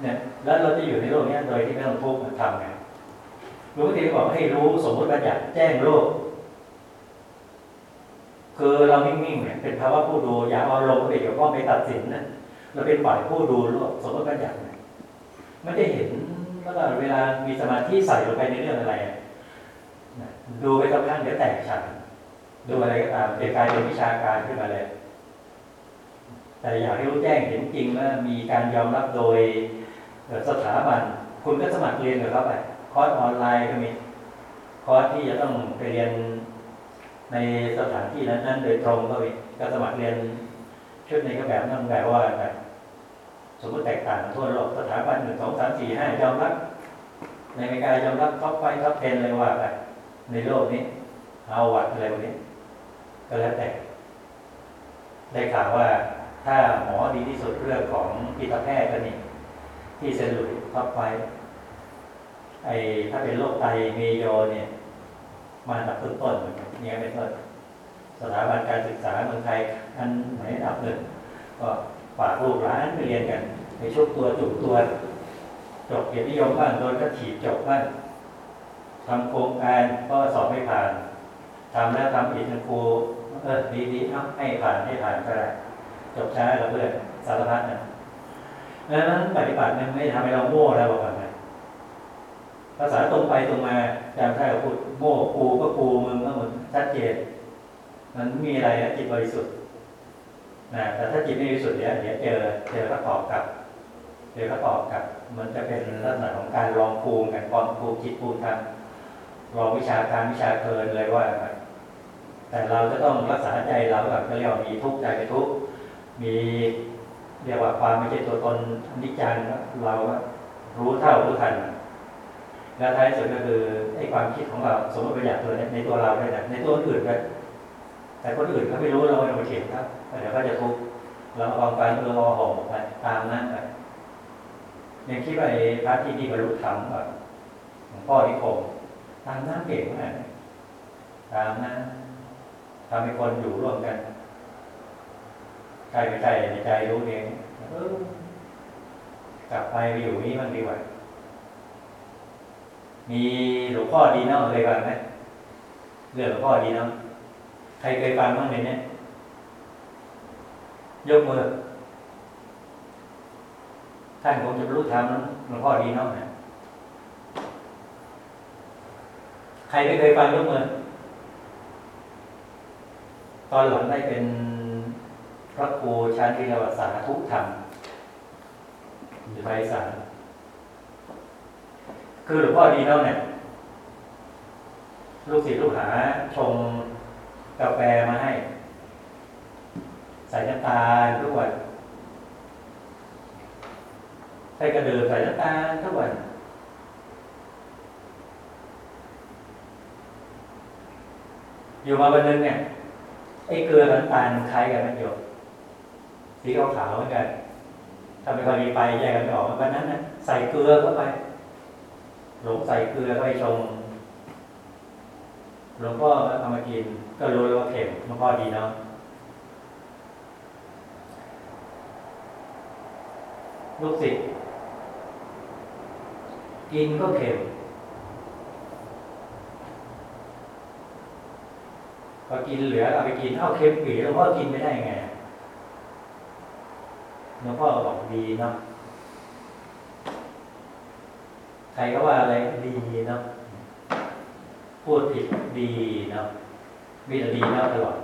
เนี่ยแล้วเราจะอยู่ในโลกนี้โดยที่ไม่ต้องทุกข์ทำไง หลวงพ่อทีบอกให้รู้สมมติบัญญัติแจ้งโลก คือเรานิ่งๆเนี่ยเป็นภาวะผู้ดูอย่าเอาลงไปเกี่ยวข้องไปตัดสินนะเราเป็นฝ่ายผู้ดูโลกสมมติบัญญัติเนี่ยไม่ได้เห็นแล้วก็เวลามีสมาธิใส่ลงไปในเรื่องอะไรดูไปสักพักเดี๋ยวแตกฉานดูอะไรก็ตามเดี๋ยกลายเป็นวิชาการขึ้นมาเลยแต่อยากให้รู้แจ้งเห็นจริงว่ามีการยอมรับโดยสถาบัน คุณก็สมัครเรียนกับเขาไป คอร์สออนไลน์ก็มีคอร์สที่จะต้องไปเรียนในสถานที่นั้นๆโดยตรงก็มีก็สมัครเรียนชุดในก็แบบนั่งแบบว่าแบบสมมติแตกต่างทั่วโลกสถาบันหนึ่งสองสามสี่ห้ายอมรับในอเมริกายอมรับ top five top ten เลยว่าไปในโลกนี้เอาวัดอะไรพวกนี้ ก็แล้วแต่ได้ข่าวว่าถ้าหมอดีที่สุดเรื่องของจิตแพทย์ก็นี่ที่เซนต์หลุยส์ top five ไอ้ถ้าเป็นโรคไตเมโยเนี่ย อันดับต้นๆเหมือนกันเนี่ยเป็นต้นสถาบันการศึกษาเมืองไทยอันไหนอันดับหนึ่งก็ฝากลูกหลานไปเรียนกันไปชุบตัวจุบตัวจบเกียรตินิยมบ้างโดนก็ถีบจบบ้างทำโครงการก็สอบไม่ผ่านทำแล้วทำอีกครูเออดีๆเอาให้ผ่านให้ผ่านก็ได้จบช้าเราเพื่อนสารพัดนะดังนั้นปฏิบัติมันไม่ทำให้เราโง่แล้วบอกก่อนนะ ภาษาตรงไปตรงมาจำได้เราพูดโง่กูก็กูมึงก็มึงชัดเจน มันมีอะไรนะจิตบริสุทธิ์นะแต่ถ้าจิตไม่บริสุทธิ์เดี๋ยวเดี๋ยวเจอเจอก็ตอบกับเจอก็ตอบกับ มันจะเป็นลักษณะของการลองภูมิกันความภูมิจิตภูมิธรรมลองวิชาการวิชาเกินเลยว่าไปแต่เราจะต้องรักษาใจเราแบบเรียกว่ามีทุกข์ใจเป็นทุกข์มีเรียกว่าความไม่ใช่ตัวตนอนิจจังเรารู้เท่ารู้ทัน แล้วท้ายสุดก็คือไอ้ความคิดของเราสมมติประหยัดตัวในตัวเราด้วยนะในตัวอื่นด้วยแต่คนอื่นเขาไม่รู้เราไม่ต้องไปเถียงครับเดี๋ยวเขาจะทุกข์เราเอาไปเออเอาห่อหมกไปตามนั้นไปยังคิดว่าไอ้พระที่นี่บรรลุธรรมแบบหลวงพ่อที่คงตามนั้นเก่งมากตามนั้นทำให้คนอยู่ร่วมกันใช่ไม่ใช่ในใจรู้เองเออกลับไปไปอยู่นี้มันดีกว่า มีหลวงพ่อดีเนาะเคยฟังไหมเรื่องหลวงพ่อดีเนาะใครเคยฟังบ้างในเนี้ยยกมือ ท่านคงจะรู้ธรรมหลวงพ่อดีเนาะนะใครไม่เคยฟังยกมือ ตอนหลังได้เป็นพระครูชั้นที่เรียกว่าสาธุธรรมอยู่ไพศาล คือหลวงพ่อดีเนาเนี่ยลูกศิษย์ลูกหาชงกาแฟมาให้ ใส่น้ำตาลทุกวันให้กระเดื่มใส่น้ำตาลทุกวันอยู่มาวันหนึงเนี่ยไอ้เกลือกัน้ำตาลคล้ายกันไหมโยมสีขาวๆเหมือนกันถ้าไม่ค่อยมีไฟแยกกันไม่ออกวันนั้นนะใส่เกลือเข้าไป หลงใส่เกลือเข้าไปชงหลวงพ่อเอามากิน ก็รู้แล้วว่าเค็มหลวงพ่อดีเนาะลูกศิษย์กินก็เค็มพอกินเหลือเอาไปกินเอ้าเค็มปีหลวงพ่อกินไม่ได้ไงหลวงพ่อก็บอกดีเนาะใค รก็ว่าอะไรดีเนาะพูดผิดดีเนาะมีแต่ดีเนาะตลอด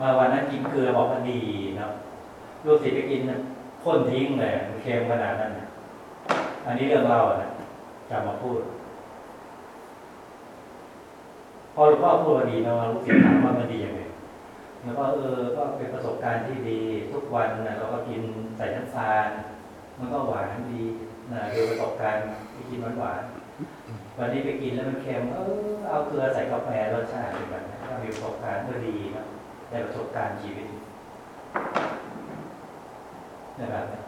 มาวันนั้นกินเกลือบอกว่าดีเนาะลูกศิษย์ไปกินพ่นทิ้งเลยมันเค็มขนาดนั้นอันนี้เรื่องเล่านะจำมาพูด พอหลวงพ่อพูดว่าดีเนาะลูกศิษย์ถามว่ามันดียังไงแล้วก็เออ ก็เป็นประสบการณ์ที่ดี ทุกวันนะเราก็กินใส่น้ำตาลมันก็หวานดี นะโดยประสบการณ์ที่กินหวานหวานๆวันนี้ไปกินแล้วมันเค็มเออเอาเกลือใส่กาแฟรสชาติเป็นแบบนั้นมีประสบการณ์ก็ดีนะได้ประสบการณ์ชีวิตนแบบนี้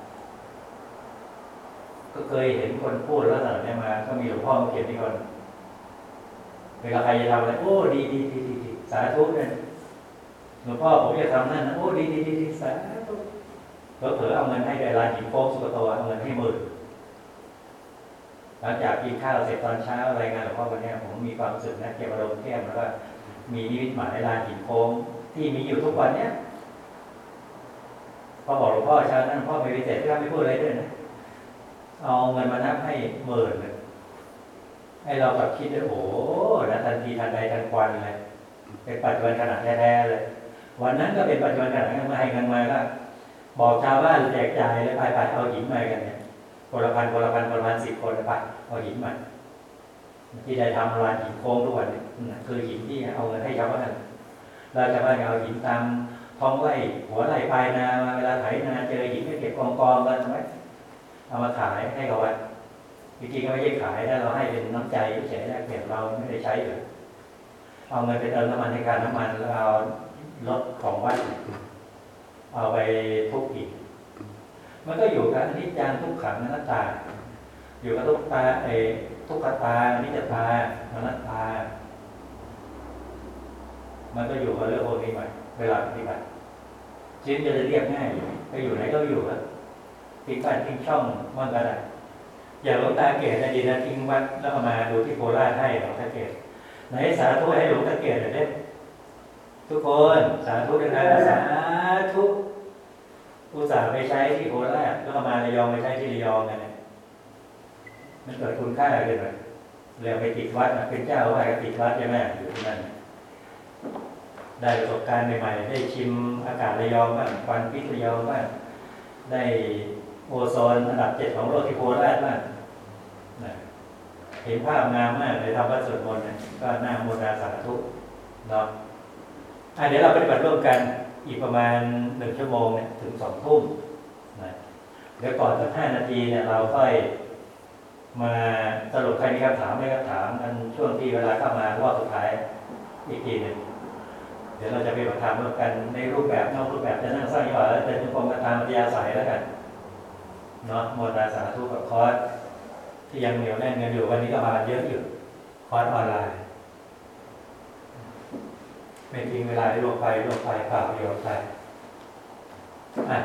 ก็เคยเห็นคนพูดแล้วแต่เนี่ยมา ก็มีหลวงพ่อมาเขียนที่คนเวลาใครจะทำอะไรโอ้ดีดีดีดีสาธุเนี่ยหลวงพ่อผมจะทำนั่นนะโอ้ดีดีดีดีสาธุเผลอๆเอาเงินให้เวลาหินโฟกสุกโตเอาเงินให้หมื่น หลังจากกินข้าวเสร็จตอนเช้ารายงานหลวงพ่อวันนี้ผมมีความรู้สึกนะเก็บอารมณ์แก้มแล้วก็มีนิมิตหมายลานหินโค้งที่มีอยู่ทุกวันเนี้ยพอบอกหลวงพ่อเช้านั้นหลวงพ่อไม่ไปเสร็จก็ไม่พูดอะไรด้วยนะเอาเงินมานับให้หมื่นเลยให้เราแบบคิดว่าโอ้นะทันทีทันใดทันควันเลยเป็นปัจจุบันขณะแท้ๆเลย วันนั้นก็เป็นปัจจุบันขณะมาให้กันมาก็บอกชาวบ้านแจกจ่ายเลยไปไปเอาหินมากันเคนละพันคนละพันคนละพันสิบคนไปเอาหินมาที่ได้ทำลานหินโค้งทุกวันเนี่ยคือหินที่เอาเงินให้ชาวบ้านเราชาวบ้านเอาหินตามท้องไร่หัวไร่ปลายนาเวลาไถนาเจอหินก็เก็บกองกองๆกันไว้เอามาขายให้กับวัดจริงๆก็ไม่ใช่ขายนะเราให้เป็นน้ำใจเฉยๆแลกเปลี่ยนเราไม่ได้ใช้เลยเอาเงินไปเติมน้ำมันในการน้ำมันแล้วเอารถของวัดเอาไปทุกอีก มันก็อยู่กับอนิจจังทุกขังอนัตตา อยู่กับทุกตาเอทุกขตาอนิจจตาอนัตตา มันก็อยู่กับเรื่องพวกนี้ไปเวลาปฏิบัติชีวิตจะเรียบง่ายอยู่ไปอยู่ไหนก็อยู่แล้วทิ้งบ้านทิ้งช่องมันก็ได้อย่างหลวงตาเกศนะดีนะทิ้งวัดแล้วก็มาดูที่โคราชให้หลวงตาเกศไหนสาธุให้หลวงตาเกศหน่อยเด้ทุกคนสาธุด้วยนะสาธุ อุตส่าไปใช้ที่โคราชแล้วก็มาระยองไปใช้ที่ระยองกันมันเกิดคุณค่าขึ้นเลยเรียไปติดวัดนะเป็นเจ้าว่าก็ติดวัดใช่ไหมอยู่ที่นั่นได้ประสบการณ์ใหม่ๆ ได้ชิมอากาศระยองบ้างควันพิษระยองบ้างได้โอโซนอันดับเจ็ดของโลกที่โคราชมากเห็นภาพงามมากเลยทำวัดสวดมนต์เนี่ยก็น่าโมนาสาธุเนาะอะเดี๋ยวเราปฏิบัติร่วมกัน อีกประมาณหนึ่งชั่วโมงเนี่ยถึงสองทุ่มนะเดี๋ยวก่อนสักห้านาทีเนี่ยเราค่อยมาสรุปใครมีคำถามไม่คำถามกันช่วงที่เวลาเข้ามารอบสุดท้ายอีกทีหนึ่งเดี๋ยวเราจะไปปฏิบัติธรรมร่วมกันในรูปแบบนอกรูปแบบจะนั่งสร้างยี่ห้อแล้วจะเป็นกรมกระทำปฏิยาสายแล้วกันเนาะโมนาสาธุกับคอร์สที่ยังเหนียวแน่นกันอยู่วันนี้ก็มาเยอะอยู่คอร์สออนไลน์ ไม่ทิ้งเวลาลงไปลงไปเปล่าประโยชน์ไปอะ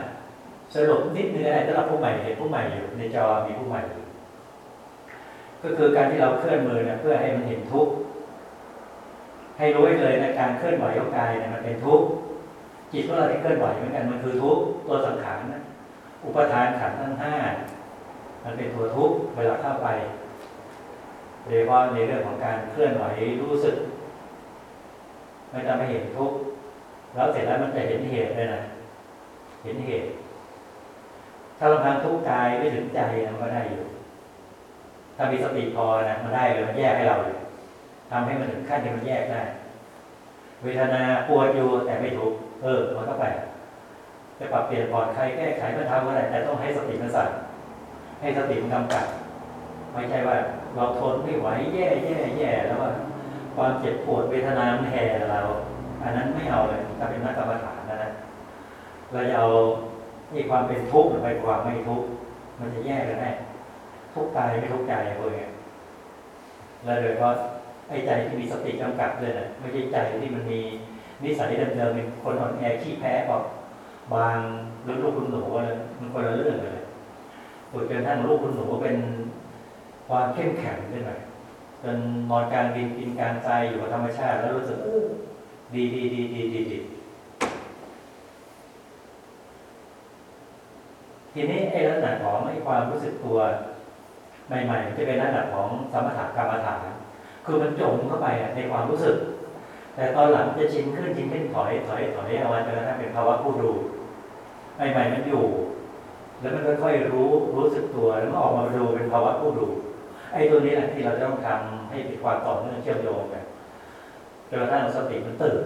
สรุปนิดนึงอะไรสำหรับผู้ใหม่เห็นผู้ใหม่อยู่ในจอมีผู้ใหม่อยู่ก็คือการที่เราเคลื่อนมือเนี่ยเพื่อให้มันเห็นทุกข์ให้รู้ไว้เลยในะการเคลื่อนไหวของกายเนี่ยมันเป็นทุกข์จิตของเราที่เคลื่อนไหวเหมือนกันมันคือทุกข์ตัวสังขารนะอุปทานขันทั้งห้ามันเป็นตัวทุกข์เวลาเข้าไปโดยเฉพาะในเรื่องของการเคลื่อนไหวรู้สึก มันจะไม่เห็นทุกข์แล้วเสร็จแล้วมันจะเห็นเหตุเลยนะเห็นเหตุ ถ้าลำพังทุกข์กายไม่ถึงใจมันก็ได้อยู่ ถ้ามีสติพอนะมันได้เลยมันแยกให้เราเลยทำให้มันถึงขั้นที่มันแยกได้ เวทนาปวดอยู่แต่ไม่ทุกข์เออมันก็ไปจะปรับเปลี่ยนผ่อนคลายแก้ไขบรรเทาอะไรแต่ต้องให้สติมันสั่งให้สติมันกำกับไม่ใช่ว่า เราทนไม่ไหวแย่แย่แย่แล้วว่า ความเจ็บปวดเวทนามันแห่เรา อันนั้นไม่เอาเลยถ้าเป็นนักกรรมฐานนะนะเราจะเอาที่ความเป็นทุกข์หรือไปความไม่ทุกข์มันจะแยกกันได้ทุกข์กายไม่ทุกข์ใจพวกนี้แล้วโดยเฉพาะไอ้ใจที่มีสติกำกับเลยนะไม่ใช่ใจที่มันมีนิสัยเดิมๆเป็นคนอ่อนแอขี้แพ้บอกบางหรือลูกคุณหนูอะไรมันคนละเรื่องกันเลยฝึกจนทั้งลูกคุณหนูเป็นความเข้มแข็งขึ้นม จนนอนกลางดินกินกลางใจอยู่กับธรรมชาติ แล้วรู้สึกเออดีดีดีดีดีดีทีนี้ไอ้ลักษณะของไอ้ความรู้สึกตัว ใหม่ๆมันจะเป็นลักษณะของสมถะกรรมฐานคือมันจมเข้าไปในความรู้สึก แต่ตอนหลังจะชินขึ้นชินขึ้นถอยถอยถอยเอาไว้จนกระทั่งเป็นภาวะผู้ดูใหม่ๆมันอยู่ แล้วมันค่อยๆรู้รู้สึกตัวแล้วมันออกมาดูเป็นภาวะผู้ดู ไอ้ตัวนี้แหละที่เราจะต้องทำให้เป็นความต่อเนื่องเชื่อมโยงกันจนกระทั่งสติมันตื่น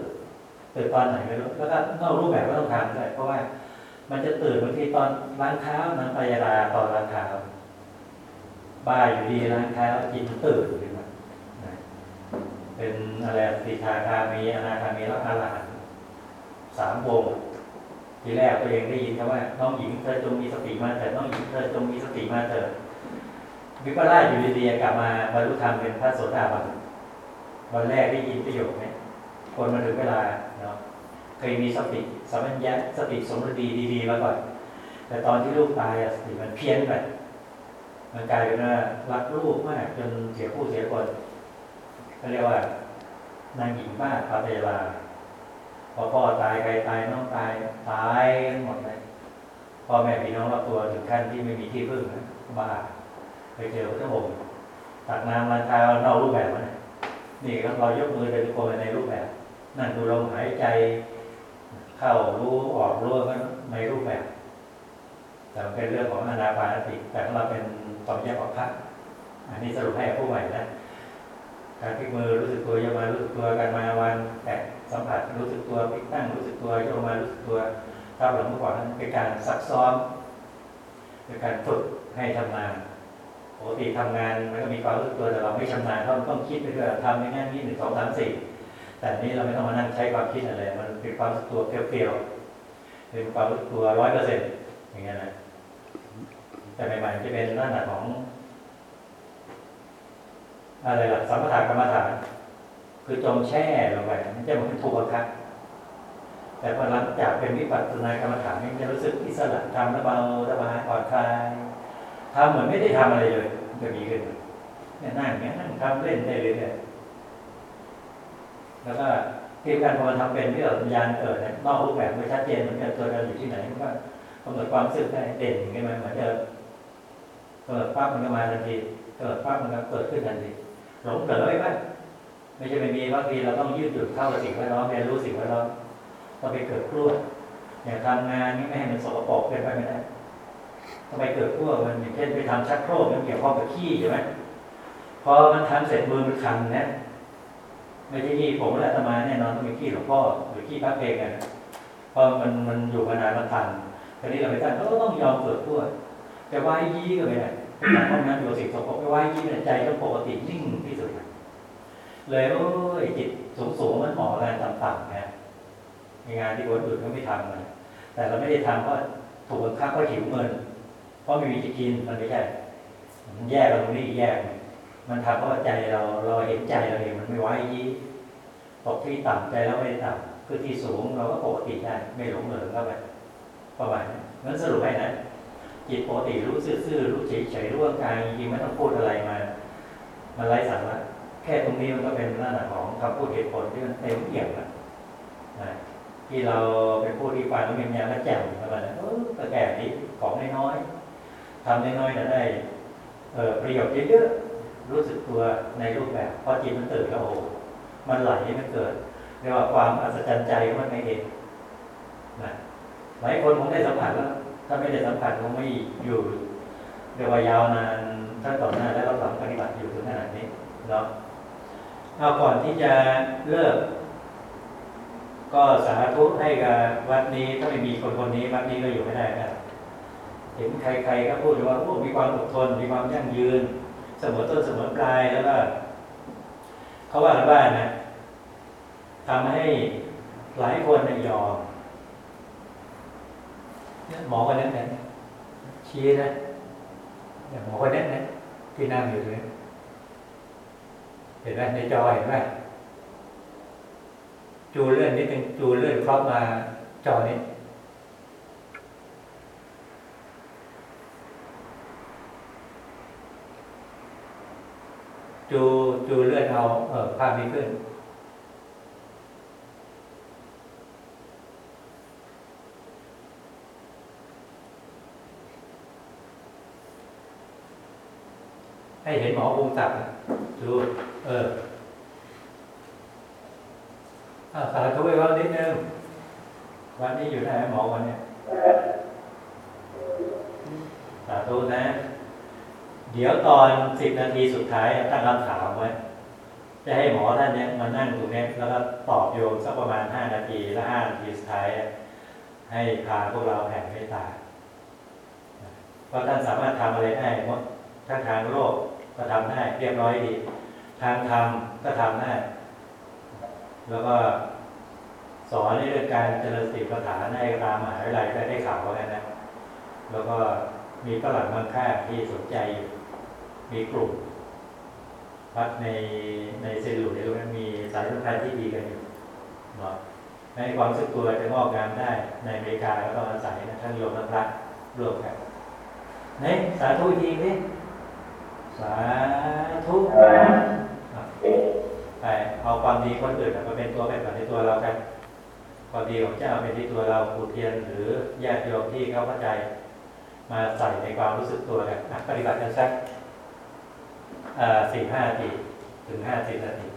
ตื่นตอนไหนไม่รู้แล้วก็นอกรูปแบบก็ต้องทำด้วยเพราะว่ามันจะตื่นบางทีตอนล้างเท้าน้ำปายาดาตอนล้างเท้าบ้าอยู่ดีล้างเท้าจิตมันตื่นขึ้นมาเป็นอะไรติทาคามีอนาคามีแล้วอาหลานสามวงทีแรกตัวเองได้ยินคำว่าน้องหญิงเธอจงมีสติมาเถิดน้องหญิงเธอจงมีสติมาเถิด วิปลาสอยู่ดีๆกลับมาบรรลุธรรมเป็นพระโสดาบันวันแรกได้ยินประโยคนี้คนมาถึงเวลาเนาะเคยมีสติสัมปัญญะสติสมรดีดีๆมาก่อนแต่ตอนที่ลูกตายสติมันเพี้ยนไปมันกลายเป็นว่ารักลูกมากจนเสียผู้เสียคนเขาเรียกว่านางหญิงบ้าพาเตลาพอพ่อตายใครตายน้องตายตายกันหมดเลยพ่อแม่พี่น้องรอบตัวถึงขั้นที่ไม่มีที่พึ่งนะบ้า ไปเจอพระองค์ตักน้ำมาทานอกรูปแบบนะนี่ก็เรายกมือเดินคมในรูปแบบ นั่นดูลมหายใจ เข้ารู้ออกรู้ก็ในรูปแบบ แต่เป็นเรื่องของอนาปานสติ แต่เราเป็นสมยปพักอันนี้สรุปให้ผู้ใหม่นะการพลิกมือรู้สึกตัวยกมารู้สึกตัวการมาวันแตะสัมผัสรู้สึกตัวพลิกตั้งรู้สึกตัวยกมารู้สึกตัวทับหลังเมื่อก่อนนั้นเป็นการซักซ้อมเป็นการฝึกให้ทำงาน ปกติทำงานมันก็มีความรู้สึกตัวแต่เราไม่ชำนาญเราต้องคิดไปด้วยทำในแง่นี้หนึ่งสองสามสี่แต่นี้เราไม่ต้องมานั่งใช้ความคิดอะไร มันเป็นความรู้สึกตัวเปรี้ยวๆเป็นความรู้สึกตัวร้อยเปอร์เซ็นต์อย่างเงี้ยนะแต่ใหม่ๆจะเป็นลักษณะของอะไรล่ะสัมปทานกรรมฐาน คือจมแช่ลงไปมันจะเหมือนถูกบังคับแต่พอหลังจากเป็นวิปัสสนากรรมฐานนี่จะรู้สึกอิสระทำระเบาระบายผ่อนคลาย ทำเหมือนไม่ได้ทำอะไรเลยมันจะมีขึ้นเนี่ยนั่งอย่างเงี้ยนั่งทำเล่นได้เลยเนี่ยแล้วก็ที่การพอมันทำเป็นที่เราสัญญาณเกิดเนี่ยนอกรูปแบบไม่ชัดเจนเหมือนกันตัวเราอยู่ที่ไหนมันก็กำหนดความรู้สึกได้เด่นอย่างเงี้ยมันเหมือนเดิมเกิดปั๊บมันก็มาทันทีเกิดปั๊บมันก็เกิดขึ้นทันทีหลงเผลอไปบ้างไม่ใช่ไม่มีบางทีเราต้องยืดหยุ่นเข้ากับสิ่งแวดล้อมเรียนรู้สิ่งแวดล้อมต้องไปเกิดกลัวอย่างทำงานนี่ไม่ให้มันสกปรกเกินไปไม่ได้ ต้องไปเกิดกลัวมันอย่างเช่นไปทำชักโครกมันเกี่ยวข้องกับขี้ใช่ไหมพอมันทำเสร็จมือมันคันนะไม่ใช่ขี้ผมและตมาแน่นอนต้องเป็นขี้หลวงพ่อหรือขี้พระเพลงกันพอมันมันอยู่มานานมันทันทีนี้เราไปตั้งก็ต้องยอมเกิดกลัวจะไหว้ยี่ก็ไม่ได้ไปตั้งห้องน้ำอยู่สิ่งสกปรกไปไหว้ยี่เนี่ยใจต้องปกตินิ่งที่สุดเลยโอ้ยจิตสูงสูงๆมันหมอแรงต่ำๆนะงานที่คนอื่นเขาไม่ทำนะแต่เราไม่ได้ทำเพราะถูกบังคับเพราะหิวเงิน ราะไม่มีจะกินมันไม่ใช่มันแยกเราตรงนี้อีกแยกหนึ่งมันทำเพราะว่าใจเราเราเห็นใจเราเองมันไม่ไหวยี่ตกที่ต่ำใจเราไม่ต่ำคือที่สูงเราก็ปกติได้ไม่หลงเหลิงเข้าไปประมาณนั้นงั้นสรุปให้นะจิตปกติรู้ซื่อๆรู้เฉยๆรู้ว่ากายจริงไม่ต้องพูดอะไรมา มันไร้สาระแค่ตรงนี้มันก็เป็นลักษณะของคำพูดเหตุผลที่มันเต็มเอี่ยมแล้วนะที่เราเป็นผู้ที่ฟังแล้วมีญาณแจ่มอะไรนะเออก็แก่ดีของน้อยๆ ทำน้อยๆแต่ได้เออประโยชน์เยอะๆรู้สึกตัวในรูปแบบพอจิตมันตื่นแล้วโอ้โหมันไหลมันเกิดเรียกว่าความอัศจรรย์ใจมันไม่เองนนะหลายคนคงได้สัมผัสแล้วถ้าไม่ได้สัมผัสคงไม่อยู่เรียกว่ายาวนานทั้งต่อหน้าและก็หลังปฏิบัติอยู่ถึงขนาดนี้เนาะเอาก่อนที่จะเลิก ก็สาธุให้กับวัดนี้ถ้าไม่มีคนคนนี้วัดนี้ก็อยู่ไม่ได้ครับ เห็นใคร ๆ ก็พูดว่าโอ้มีความอดทน มีความยั่งยืน เสมอต้นเสมอปลายแล้วก็เขาว่ากันว่านะทำให้หลายคนยอมเนี่ยหมอคนนั้นนี่ยชี้นะหมอคนนั้นนะที่นั่งอยู่เลยเห็นไหมในจอเห็นไหมจูเลื่อนนิดนึงจูเลื่อนครอบมาจอนี้ จูจูเลื่อนเอาเออภาพนี้ขึ้น ให้เห็นหมอภูมิศักดิ์ดูเออสาธุไว้วันนิดนึงวันนี้อยู่ไหนหมอวันเนี้ยสาธุนะ เดี๋ยวตอนสิบนาทีสุดท้ายตั้งคำถามไว้ จะให้หมอท่านเนี้ยมานั่งตรงเนี้ยแล้วก็ตอบโยมสักประมาณห้านาทีแล้วห้านาทีสุดท้าย ให้พาพวกเราแผ่เมตตาเพราะท่านสามารถทำอะไรได้หมดทั้งทางโลกก็ทำได้เรียบร้อยดี ทางธรรมก็ทำได้ แล้วก็สอนในเรื่องการเจริญสติปัฏฐานในรามมหาวิทยาลัยได้ได้ข่าวว่ากันนะ แล้วก็มีฝรั่งบางค่าที่สนใจอยู่ มีกลุ่มพักในในเซลล์ในตรงนั้นมีสายสัมพันธ์ที่ดีกันอยู่เนาะในความรู้สึกตัวจะงอกงามได้ในอเมริกาแล้วก็อาศัยนะทั้งโยมทั้งพระรวมกันไหนสาธุทีนี่สาธุไปเอาความดีคนอื่นมาเป็นตัวเป็นแบบในตัวเรากันความดีของเจ้าเป็นที่ตัวเราปูเทียนหรือญาติโยมที่เขาเข้าใจ มาใส่ในความรู้สึกตัวกันอะปฏิบัติกันสัก สี่ห้านาทีถึงห้าสิบนาที